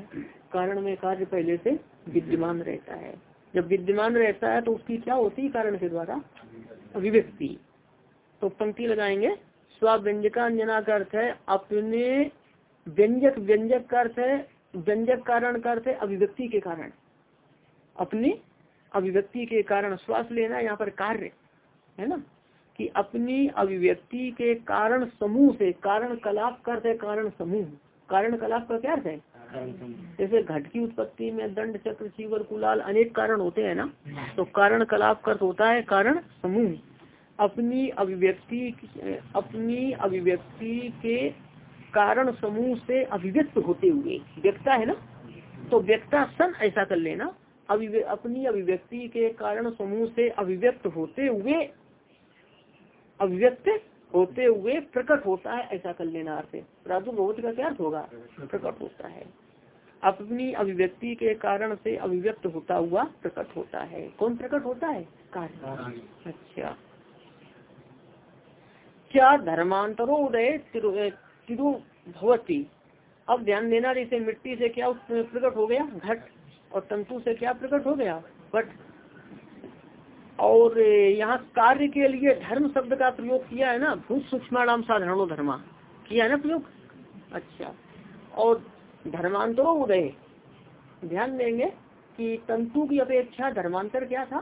कारण में कार्य पहले से विद्यमान रहता है। जब विद्यमान रहता है तो उसकी क्या होती है? कारण के द्वारा अभिव्यक्ति। तो पंक्ति लगाएँगे। स्वाव्यंजकांजना का अर्थ है अपने व्यंजक व्यंजक का अर्थ है व्यंजक कारण का अर्थ है अभिव्यक्ति के कारण। अपनी अभिव्यक्ति के कारण श्वास लेना यहाँ पर कार्य है ना? कि अपनी अभिव्यक्ति के कारण समूह से कारण कलाप करते कारण समूह। कारण कलाप का क्या अर्थ है? जैसे घट की उत्पत्ति में दंड चक्र शिवर कुलाल अनेक कारण होते हैं ना? तो कारण कलाप कर होता है कारण समूह। अपनी अभिव्यक्ति अपनी अभिव्यक्ति के कारण समूह से अभिव्यक्त होते हुए। व्यक्ता है ना? तो व्यक्ता सन ऐसा कर लेना। अपनी अभिव्यक्ति के कारण समूह से अभिव्यक्त होते हुए अभिव्यक्त होते हुए प्रकट होता है ऐसा कर लेना अर्थ प्रादुर्भूत का क्या अर्थ होगा? प्रकट होता है। अपनी अभिव्यक्ति के कारण से अभिव्यक्त होता हुआ प्रकट होता है। कौन प्रकट होता है? कार्य अच्छा। क्या धर्मांतरो उदय तिरु भवती। अब ध्यान देना जैसे मिट्टी से क्या प्रकट हो गया? घट। और तंतु से क्या प्रकट हो गया? बट। और यहाँ कार्य के लिए धर्म शब्द का प्रयोग किया है ना? भूत सूक्ष्म साधारणो धर्मा। किया है ना प्रयोग? अच्छा। और धर्मांतरो उदय। ध्यान देंगे कि तंतु की अपेक्षा धर्मांतर क्या था?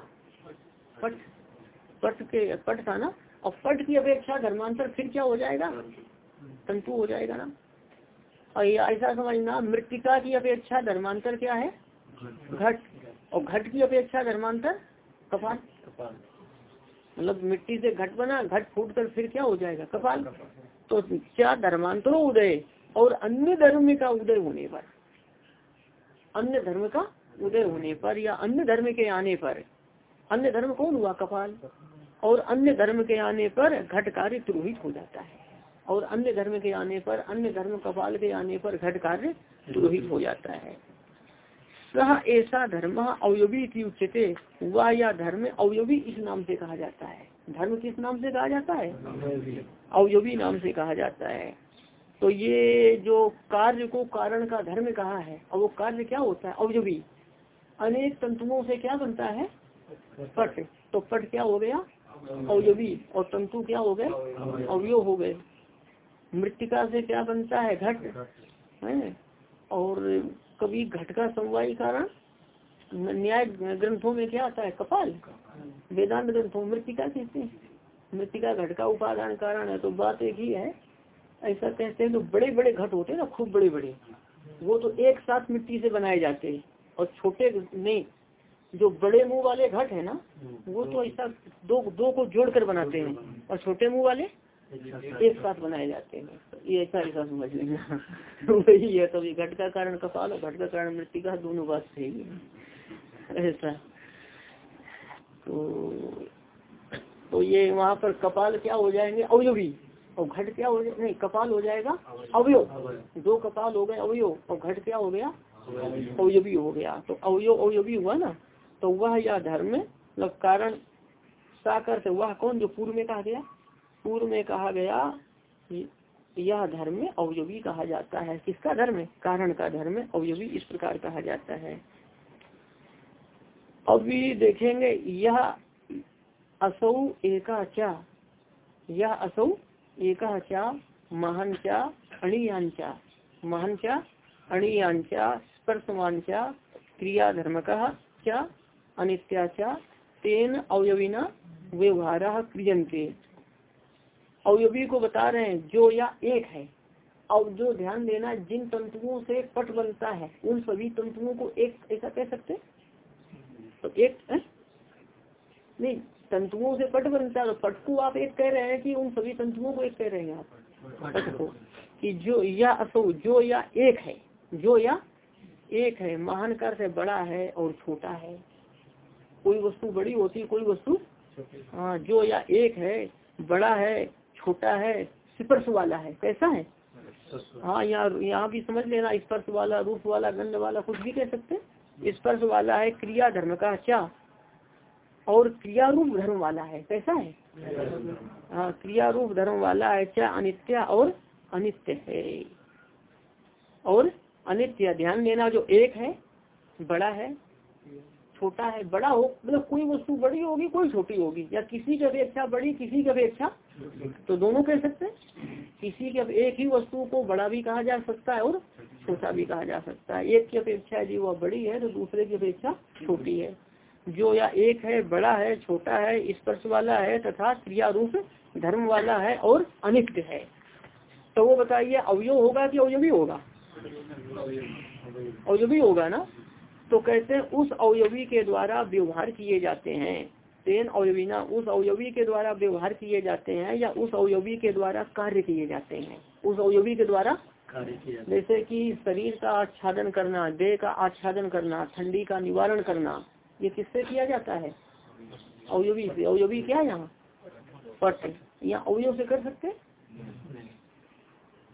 पट। पट के, पट था ना? और पट की अपेक्षा धर्मांतर फिर क्या हो जाएगा? तंतु हो जाएगा ना। और ये ऐसा समझना मृतिका की अपेक्षा धर्मांतर क्या है? घट। और घट की अपेक्षा धर्मांतर कपाल। मतलब मिट्टी से घट बना घट फूट कर फिर क्या हो जाएगा? कपाल। तो क्या धर्मांतरो उदय और अन्य धर्म का उदय होने पर? अन्य धर्म का उदय होने पर या अन्य धर्म के आने पर? अन्य धर्म कौन हुआ? कपाल। और अन्य धर्म के आने पर घट कार्य तुरोहित हो जाता है। और अन्य धर्म के आने पर, अन्य धर्म कपाल के आने पर घट कार्य तुरोहित हो जाता है। सह ऐसा धर्म अवयवी की उच्चते वह या धर्म अवयवी इस नाम से कहा जाता है। धर्म किस नाम से कहा जाता है? अवयवी नाम से कहा जाता है। तो ये जो कार्य को कारण का धर्म कहा है और वो कार्य क्या होता है? अवयवी। अनेक तंतुओं से क्या बनता है? पट। तो पट क्या हो गया? अवयवी और तंतु क्या हो गए? अवयव हो गए। मृतिका से क्या बनता है? घट। है? और कभी घट का समवायी कारण? न्याय ग्रंथों में क्या आता है? कपाल। वेदांत ग्रंथों मृतिका कहते हैं। मृतिका घट का उपादान कारण है तो बात एक ही है। ऐसा कहते हैं तो बड़े बड़े घट होते हैं ना खूब बड़े बड़े वो तो एक साथ मिट्टी से बनाए जाते हैं। और छोटे नहीं जो बड़े मुँह वाले घट है ना वो तो ऐसा दो दो को जोड़कर बनाते हैं और छोटे मुँह वाले एक साथ बनाए जाते हैं। ये ऐसा ऐसा समझ लेना। वही है तभी घट का कारण कपाल और घट का कारण मृत्यु का दोनों बात सही है। ऐसा। तो तो ये वहाँ पर कपाल क्या हो जाएँगे? अवयवी। और घट क्या हो जाए? नहीं कपाल हो जाएगा अवयव। दो कपाल हो गए अवयव और घट क्या हो गया? अवयवी हो गया। तो अवयव अवयवी हुआ ना? तो वह या धर्म मतलब कारण साकर से वह कौन जो पूर्व में कहा गया? पूर्व में कहा गया यह धर्म अवयवी कहा जाता है। किसका धर्म? कारण का धर्म अवयवी इस प्रकार कहा जाता है। अभी देखेंगे, यह असौ एका चा, यह असौ एका चा, महान चा अणियांचा महान चा अणियांचा स्पर्शवांचा क्रिया धर्म का क्या अनित्याचा तेन अवयवीना व्यवहार क्रियंते अवयवी को बता रहे हैं, जो या एक है। और जो ध्यान देना जिन तंतुओं से पट बनता है, उन सभी तंतुओं को एक, ऐसा कह सकते तो एक, है? नहीं, तंतुओं से पट बनता है तो पट को आप एक कह रहे हैं कि उन सभी तंतुओं को एक कह रहे हैं आप? पट को। कि जो या असो, जो या एक है, जो या एक है, महान कर से बड़ा है और छोटा है। कोई वस्तु बड़ी होती कोई वस्तु हाँ जो या एक है, बड़ा है, छोटा है, स्पर्श वाला है, कैसा है? हाँ यहाँ यहाँ भी समझ लेना, स्पर्श वाला, रूप वाला, गंध वाला, कुछ भी कह सकते हैं। स्पर्श वाला है क्रिया धर्म का क्या और क्रिया रूप धर्म वाला है, कैसा है? हाँ क्रिया रूप धर्म वाला है क्या अनित्य और अनित्य है। और अनित्य, ध्यान देना, जो एक है, बड़ा है छोटा है, बड़ा हो मतलब कोई वस्तु बड़ी होगी, कोई छोटी होगी। या किसी की अपेक्षा बड़ी, किसी की अपेक्षा तो दोनों कह सकते हैं। किसी के एक ही वस्तु को बड़ा भी कहा जा सकता है और छोटा भी कहा जा सकता है। एक की अपेक्षा यदि वह बड़ी है तो दूसरे की अपेक्षा छोटी है। जो या एक है, बड़ा है, छोटा है, स्पर्श वाला है, तथा क्रिया रूप धर्म वाला है और अनित्य है। तो वो बताइए, अवयव होगा कि अवयवी होगा? अवयवी होगा ना? तो कहते हैं उस अवयवी के द्वारा व्यवहार किए जाते हैं। तेन अवयवीना उस अवयवी के द्वारा व्यवहार किए जाते हैं या उस अवयवी के द्वारा कार्य किए जाते हैं? उस अवयवी के द्वारा? जैसे कि शरीर का आच्छादन करना देह का आच्छादन करना ठंडी का निवारण करना ये किससे किया जाता है? अवयवी से। अवयवी क्या यहाँ? पट यहाँ अवयव से कर सकते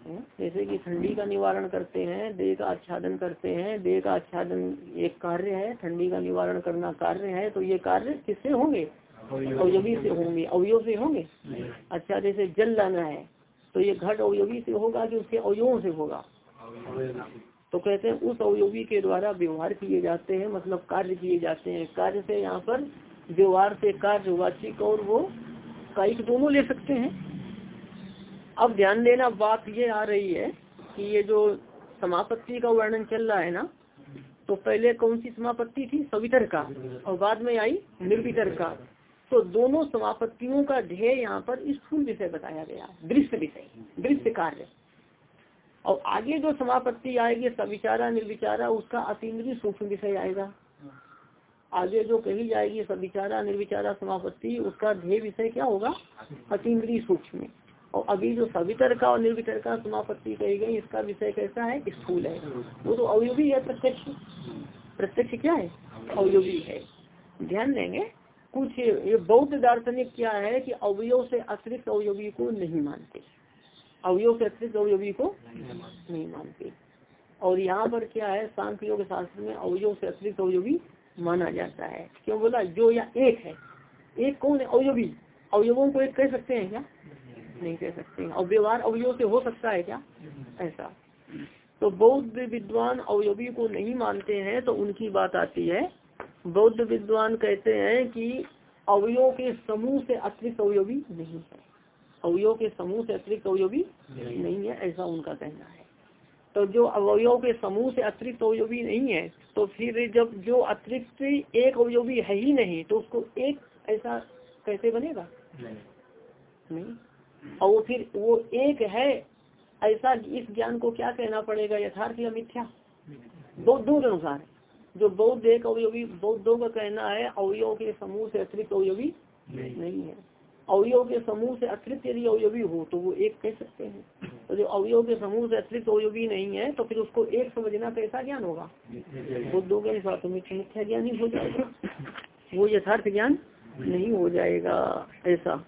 जैसे कि ठंडी का निवारण करते हैं देह का आच्छादन करते हैं देह का आच्छादन एक कार्य है ठंडी का निवारण करना कार्य है तो ये कार्य किससे होंगे? अवयवी से होंगे। अवयव से होंगे? अच्छा जैसे जल लाना है तो ये घट अवयवी से होगा कि उसके अवयवों से होगा? तो कहते हैं उस अवयवी के द्वारा व्यवहार किए जाते हैं मतलब कार्य किए जाते हैं। कार्य से यहाँ पर व्यवहार से कार्य वाचिक और वो कायिक दोनों ले सकते हैं। अब ध्यान देना, बात ये आ रही है कि ये जो समापत्ति का वर्णन चल रहा है ना तो पहले कौन सी समापत्ति थी? सवितर का। और बाद में आई निर्वितर का। तो दोनों समापत्तियों का ध्येय यहाँ पर स्थूल विषय बताया गया दृश्य विषय, दृश्य कार्य। और आगे जो समापत्ति आएगी, सविचारा, निर्विचारा, उसका अतीन्द्रीय सूक्ष्म विषय आएगा। आगे जो कही जाएगी, सविचारा, निर्विचारा, समापत्ति, उसका ध्येय विषय क्या होगा? अतीन्द्रीय सूक्ष्म। और अभी जो सवितर का और निर्वितर का समापत्ति कही गई, इसका विषय कैसा है? स्थूल है। वो तो अवयोगी है प्रत्यक्ष। प्रत्यक्ष क्या है? अवयोगी है। ध्यान देंगे, कुछ ये बौद्ध दार्शनिक क्या है कि अवयव से अतिरिक्त अवयोगी को नहीं मानते। अवयव से अतिरिक्त अवयोगी को नहीं मानते। और यहाँ पर क्या है, सांख्य योग शास्त्र में अवयव से अतिरिक्त अवयोगी माना जाता है। क्यों बोला? जो या एक है। एक कौन है? अवयोगी। अवयवों को एक कह सकते हैं क्या? नहीं कह सकते और व्यवहार अवयव से हो सकता है क्या? ऐसा। तो बौद्ध विद्वान अवयवी को नहीं मानते हैं तो उनकी बात आती है। बौद्ध विद्वान कहते हैं कि अवयव के समूह से अतिरिक्त अवयवी नहीं है। अवयव के समूह से अतिरिक्त अवयवी नहीं है ऐसा उनका कहना है। तो जो अवयव के समूह से अतिरिक्त अवयवी नहीं है तो फिर जब जो अतिरिक्त एक अवयवी है ही नहीं तो उसको एक ऐसा कैसे बनेगा? नहीं। और वो फिर वो एक है ऐसा इस ज्ञान को क्या कहना पड़ेगा? यथार्थ या मिथ्या? बौद्धों के अनुसार। जो बौद्ध एक अवयवी बौद्धों का कहना है अवयव के समूह से अतिरिक्त अवयवी नहीं। है। अवयव के समूह से अतिरिक्त यदि अवयवी हो तो वो एक कह सकते हैं। तो जो अवयव के समूह से अतिरिक्त अवयवी नहीं है तो फिर उसको एक समझना कैसा ज्ञान होगा। बुद्धों के अनुसार तो मिथ्या ज्ञान ही हो जाएगा। वो यथार्थ ज्ञान नहीं हो जाएगा ऐसा।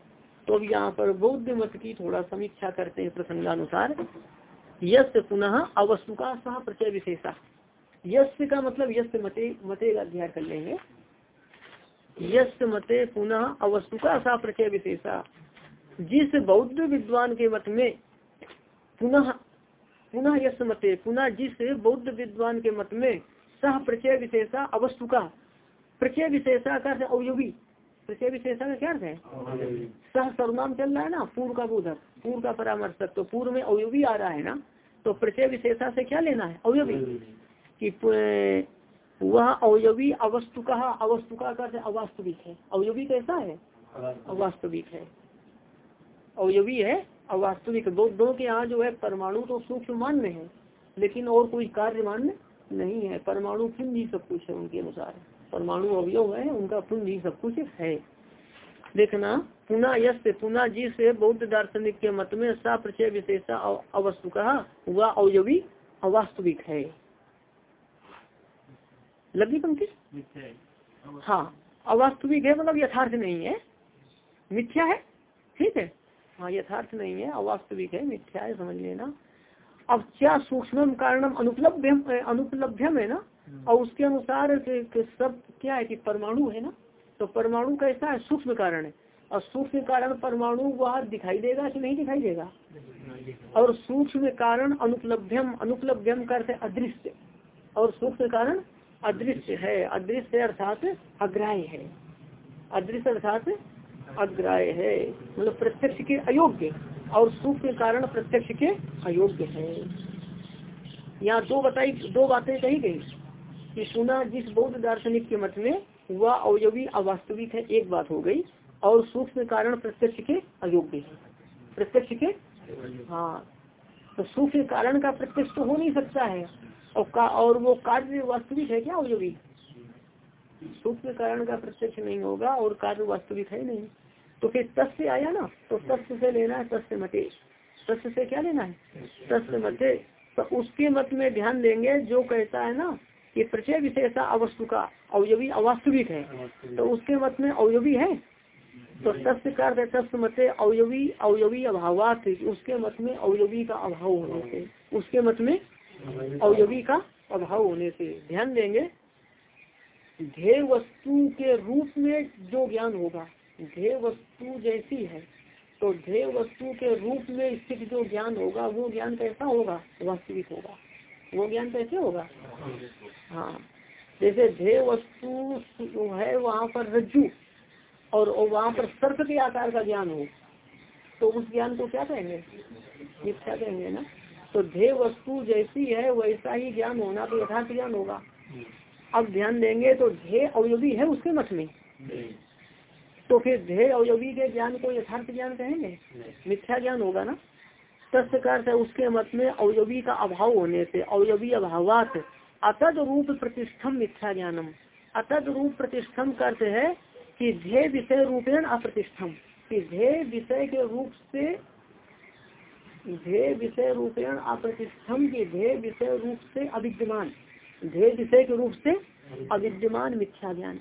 तो अब यहाँ पर बौद्ध मत की थोड़ा समीक्षा करते हैं प्रसंगानुसार। यश पुनः अवस्तु का सह प्रचय विशेषा। यश का मतलब यश मते मते का अध्ययन कर लेंगे। यश मते पुनः अवस्तु का सह प्रचय विशेषा। जिस बौद्ध विद्वान के मत में पुनः पुनः यश मते, पुनः जिस बौद्ध विद्वान के मत में सह प्रचय विशेषा अवस्तु का प्रचय विशेषा का अवयोगी प्रत्यय विशेषण का क्या है सह सर्वनाम चल रहा है ना पूर्व का बोधक। पूर्व का परामर्शक तो पूर्व में अवयवी आ रहा है ना तो प्रत्यय विशेषा से क्या लेना है? अवयवी। कि वह अवयवी अवस्तु का अवस्तु का अवास्तविक है। अवयवी कैसा है? अवास्तविक। है। अवयवी है अवास्तविक। बौद्धों के यहाँ जो है परमाणु तो सूक्ष्म मान्य है लेकिन और कोई कार्य मान्य नहीं है। परमाणु फिर ही सब कुछ है उनके अनुसार। परमाणु अवयव है उनका फिर ही सब कुछ है। देखना पुनः यश पुनः जी से बौद्ध दार्शनिक के मत में सा प्रचय विशेषा अवस्तु कहा वह अवयवी अवास्तविक है। लगी पंक्ति? हाँ। अवास्तविक है मतलब यथार्थ नहीं है। मिथ्या है? ठीक है। हाँ यथार्थ नहीं है अवास्तविक है मिथ्या है समझ लेना। अब क्या सूक्ष्म कारणम अनुपलब्ध अनुपलब्धम है ना? और उसके अनुसार सब क्या है कि परमाणु है ना? तो परमाणु कैसा है, सूक्ष्म कारण है। और सूक्ष्म कारण परमाणु वह दिखाई देगा कि नहीं दिखाई देगा? और सूक्ष्म कारण अनुपलब्धम अनुपलब्धम करते अदृश्य। और सूक्ष्म कारण अदृश्य है। अदृश्य अर्थात अग्राह्य है। अदृश्य अर्थात अग्राह्य है। मतलब प्रत्यक्ष के अयोग्य। और सूक्ष्म कारण प्रत्यक्ष के अयोग्य है। यहाँ दो बताई, दो बातें कही गई। कि सुना जिस बौद्ध दार्शनिक के मत में वह अवयवी अवास्तविक है, एक बात हो गई, और सूक्ष्म कारण प्रत्यक्ष के अयोग्य है। प्रत्यक्ष के? हाँ। तो सूक्ष्म कारण का प्रत्यक्ष तो हो नहीं सकता है। और का, और वो कार्य वास्तविक है क्या अवयवी? सूक्ष्म कारण का प्रत्यक्ष नहीं होगा और कार्य वास्तविक है नहीं। तो फिर तस्य आया ना? तो तस्य से लेना है तस्य मते। तस्य से क्या लेना है? तस्य मते। तो उसके मत में ध्यान देंगे, जो कहता है ना कि प्रचय विशेषा अवस्तु का अवयवी अवास्तविक है। तो उसके मत में अवयवी है? तो तस्य का तस्य मते अवयवी अवयवी अभाव उसके मत में अवयवी का अभाव होने से उसके मत में अवयवी का अभाव होने से। ध्यान देंगे। ध्येय वस्तु के रूप में जो ज्ञान होगा ध्येय वस्तु जैसी है तो ध्येय वस्तु के रूप में स्थित जो ज्ञान होगा वो ज्ञान कैसा होगा? वास्तविक होगा। वो ज्ञान कैसे होगा? हाँ। जैसे ध्येय वस्तु है, वहाँ पर रज्जु और वहाँ पर सर्प के आकार का ज्ञान हो तो उस ज्ञान को क्या कहेंगे? मिथ्या कहेंगे ना? तो ध्येय वस्तु जैसी है, वैसा ही ज्ञान होना तो यथार्थ ज्ञान होगा। अब ध्यान देंगे तो ध्येय अवयवी है उसके मत में। तो फिर ध्येय अवयवी के ज्ञान को यथार्थ ज्ञान कहेंगे? मिथ्या ज्ञान होगा ना? तस्कार से उसके मत में अवयवी का अभाव होने से, अवयवी अभावात अतद रूप प्रतिष्ठम मिथ्या ज्ञानम। अतद रूप प्रतिष्ठम करते है कि ध्येय विषय रूपेण अप्रतिष्ठम। कि ध्येय विषय के रूप से, ध्येय विषय रूपेण अप्रतिष्ठम की ध्येय विषय रूप से अविद्यमान। ध्येय विषय के रूप से अविद्यमान मिथ्या ज्ञान।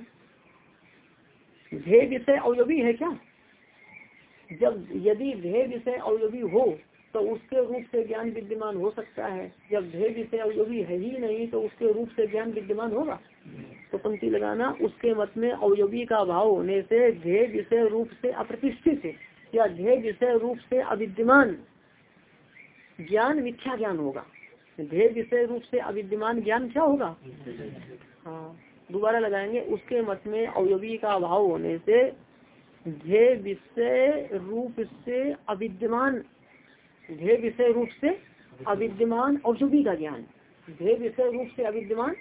ध्येय विषय अवयवी है क्या? जब यदि ध्येय विषय अवयवी हो तो उसके रूप से ज्ञान विद्यमान हो सकता है। जब ध्येय विषय अवयवी है ही नहीं तो उसके रूप से ज्ञान विद्यमान होगा। तो पंक्ति लगाना, उसके मत में अवयवी का अभाव होने से ध्येय विषय रूप से अप्रतिष्ठित या ध्येय विषय रूप से अविद्यमान ज्ञान मिथ्या ज्ञान होगा। ध्येय विषय रूप से अविद्यमान ज्ञान क्या होगा? हाँ दोबारा लगाएँगे, उसके मत में अवयवी का अभाव होने से ध्येय विषय रूप से अविद्यमान ध्येय विषय रूप से अविद्यमान अवयवी का ज्ञान। ध्येय विषय रूप से अविद्यमान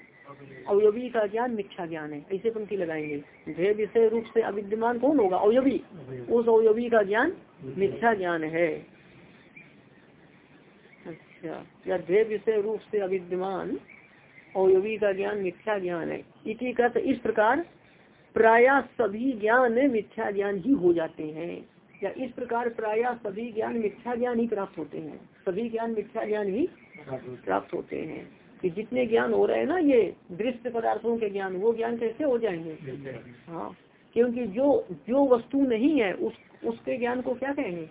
अवयवी का ज्ञान मिथ्या ज्ञान है। ऐसे पंक्ति लगाएँगे। ध्येय विषय रूप से अविद्यमान कौन होगा? अवयवी। उस अवयवी का ज्ञान मिथ्या ज्ञान है। अच्छा या ध्येय विषय रूप से अविद्यमान अवयवी का ज्ञान मिथ्या ज्ञान है। इसी का इस प्रकार प्राय सभी ज्ञान मिथ्या ज्ञान ही हो जाते हैं। या इस प्रकार प्राय सभी ज्ञान मिथ्या ज्ञान ही प्राप्त होते हैं। सभी ज्ञान मिथ्या ज्ञान ही प्राप्त होते हैं। कि जितने ज्ञान हो रहे हैं ना, ये दृश्य पदार्थों के ज्ञान, वो ज्ञान कैसे हो जाएँगे? हाँ क्योंकि जो जो वस्तु नहीं है, उस, उसके ज्ञान को क्या कहेंगे?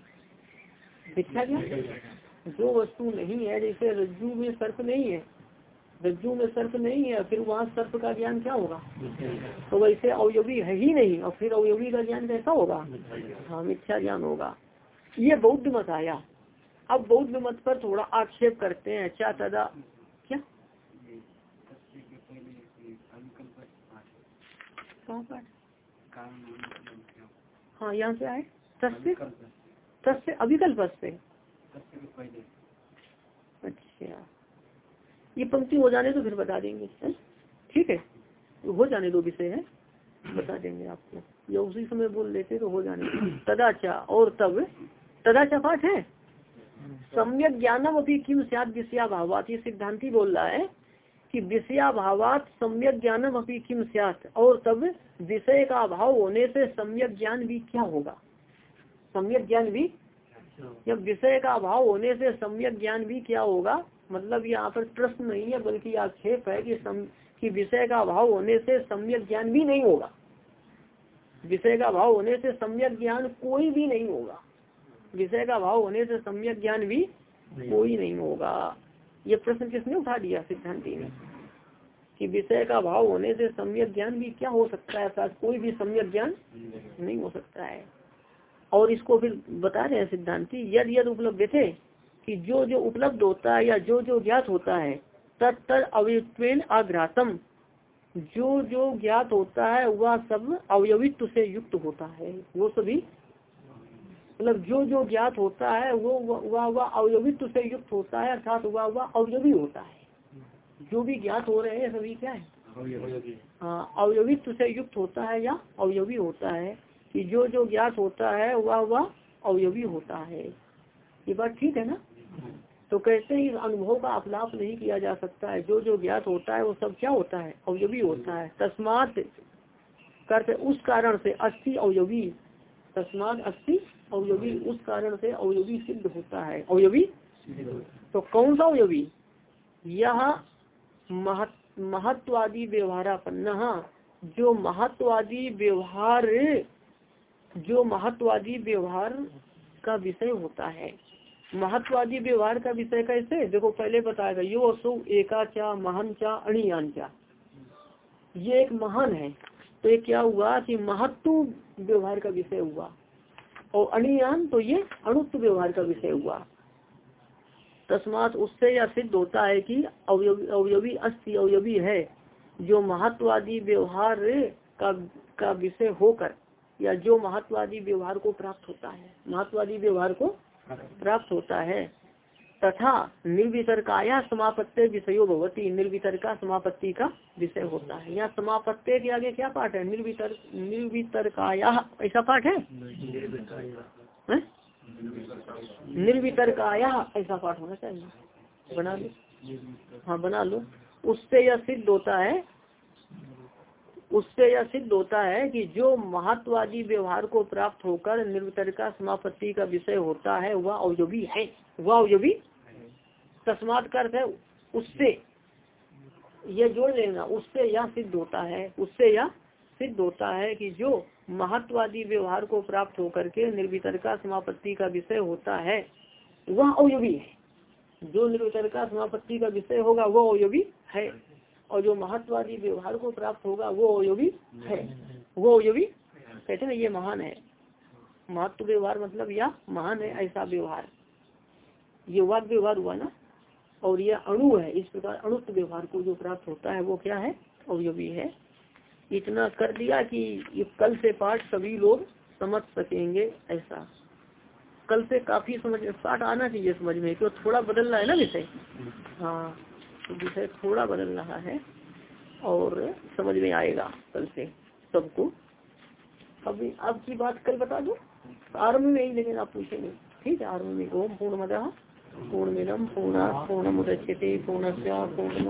मिथ्या ज्ञान? जो वस्तु नहीं है, जैसे रज्जु में सर्प नहीं है रज्जु में सर्प नहीं है फिर वहाँ सर्प का ज्ञान क्या होगा? तो वैसे अवयवी है ही नहीं और फिर अवयवी का ज्ञान कैसा होगा? हाँ मिथ्या ज्ञान होगा। ये बौद्ध मत आया। अब बौद्ध मत पर थोड़ा आक्षेप करते हैं क्या तदा क्या? हाँ यहाँ से आए। तस्य? तस्य अभिकल्प से। अच्छा। ये पंक्ति हो जाने तो फिर बता देंगे ठीक है? हो जाने दो विषय है बता देंगे आपको। या उसी समय बोल लेते तो हो जाने तदाचा और तब तदाचा पाठ है? सम्यक ज्ञानम अभी किम सियाद विषया भावात ये सिद्धांति बोल रहा है कि विषया भावात सम्यक ज्ञानम अभी किम सियात? और तब विषय का अभाव होने से सम्यक ज्ञान भी क्या होगा? सम्यक ज्ञान भी? जब विषय का अभाव होने से सम्यक ज्ञान भी क्या होगा? मतलब यहाँ पर प्रश्न नहीं है बल्कि आक्षेप है कि सम, कि विषय का अभाव होने से सम्यक ज्ञान भी नहीं होगा। विषय का भाव होने से सम्यक ज्ञान कोई भी नहीं होगा। विषय का भाव होने से सम्यक ज्ञान भी कोई नहीं होगा। ये प्रश्न किसने उठा दिया सिद्धांति ने? कि विषय का भाव होने से सम्यक ज्ञान भी क्या हो सकता है? अर्थात कोई भी सम्यक ज्ञान नहीं हो सकता है। और इसको फिर बता रहे हैं सिद्धांति यद यद उपलब्ध थे कि जो जो उपलब्ध होता है या जो जो ज्ञात होता है तत्तर अवयत्वेन आघ्रातम जो जो ज्ञात होता है वह सब अवयवित्व से युक्त होता है। वो सभी मतलब जो जो ज्ञात होता है वो वह वह अवयवित्व से युक्त होता है अर्थात वह वह अवयवी होता है। जो भी ज्ञात हो रहे हैं सभी क्या है? हाँ अवयवित्व से युक्त होता है या अवयवी होता है कि जो जो ज्ञात होता है वह वह अवयवी होता है। ये बात ठीक है ना? तो कैसे ही अनुभव का अपलाप नहीं किया जा सकता है। जो जो ज्ञात होता है, वो सब क्या होता है? अवयवी होता है। तस्मात करते, उस कारण से अस्थि अवयवी। तस्मात अस्थि अवयवी, उस कारण से अवयवी सिद्ध होता है। अवयवी? तो कौन सा अवयवी? यह महत्वादी व्यवहारापन्न, जो महत्वादी व्यवहार, जो महत्वादी व्यवहार का विषय होता है। महत्वादी व्यवहार का विषय कैसे? देखो, पहले बताया यो असु एकाचा महान चा, अणियान चा। ये एक महान है। तो ये क्या हुआ कि महत्व व्यवहार का विषय हुआ। और अणियान तो ये अणुत्व व्यवहार का विषय हुआ। तस्मात उससे यह सिद्ध होता है कि अवयवी अस्थि, अवयवी है, जो महत्वादी व्यवहार का का विषय होकर या जो महत्वादी व्यवहार को प्राप्त होता है, महत्वादी व्यवहार को प्राप्त होता है। तथा निर्वितरकाया समापत्ति विषयो भवती। निर्वितरका समापत्ति का विषय होता है। यहाँ समापत्ति के आगे क्या पाठ है? निर्वितर, निर्वितरकाया, ऐसा पाठ है? निर्वितरकाया, ऐसा पाठ होना चाहिए। बना लो। हाँ बना लो। उससे यह सिद्ध होता है उससे यह सिद्ध होता है कि जो महत्वादी व्यवहार को प्राप्त होकर निर्वितरका समापत्ति का विषय होता है, वह अवयोगी है। वह अवयोगी तस्मात कर है उससे। यह जोड़ लेना, उससे यह सिद्ध होता है, उससे यह सिद्ध होता है कि जो महत्वादी व्यवहार को प्राप्त होकर के निर्वितरका समापत्ति का विषय होता है, वह अवयोगी है। जो निर्वितरका समापत्ति का विषय होगा, वह अवयोगी है। और जो महत्वादी व्यवहार को प्राप्त होगा वो अवयोगी है। वो अवयोगी कहते ना ये महान है। महत्व व्यवहार मतलब यह महान है ऐसा व्यवहार। ये वाद व्यवहार हुआ ना और यह अणु है इस प्रकार अणुत्व व्यवहार को जो प्राप्त होता है वो क्या है? अवयवी है। इतना कर दिया कि ये कल से पाठ सभी लोग समझ सकेंगे ऐसा। कल से काफ़ी समझ पाठ आना चाहिए समझ में क्यों? थोड़ा बदल रहा है ना विषय हाँ। विषय थोड़ा बदल रहा है और समझ में आएगा कल से सबको। अभी अब की बात कल बता दो? आरंभ में ही लेकिन आप पूछेंगे। ठीक है आरंभ में। ओम पूर्ण मद पूर्ण मिलम पूर्ण पूर्ण मुदच्यते पूर्ण पूर्ण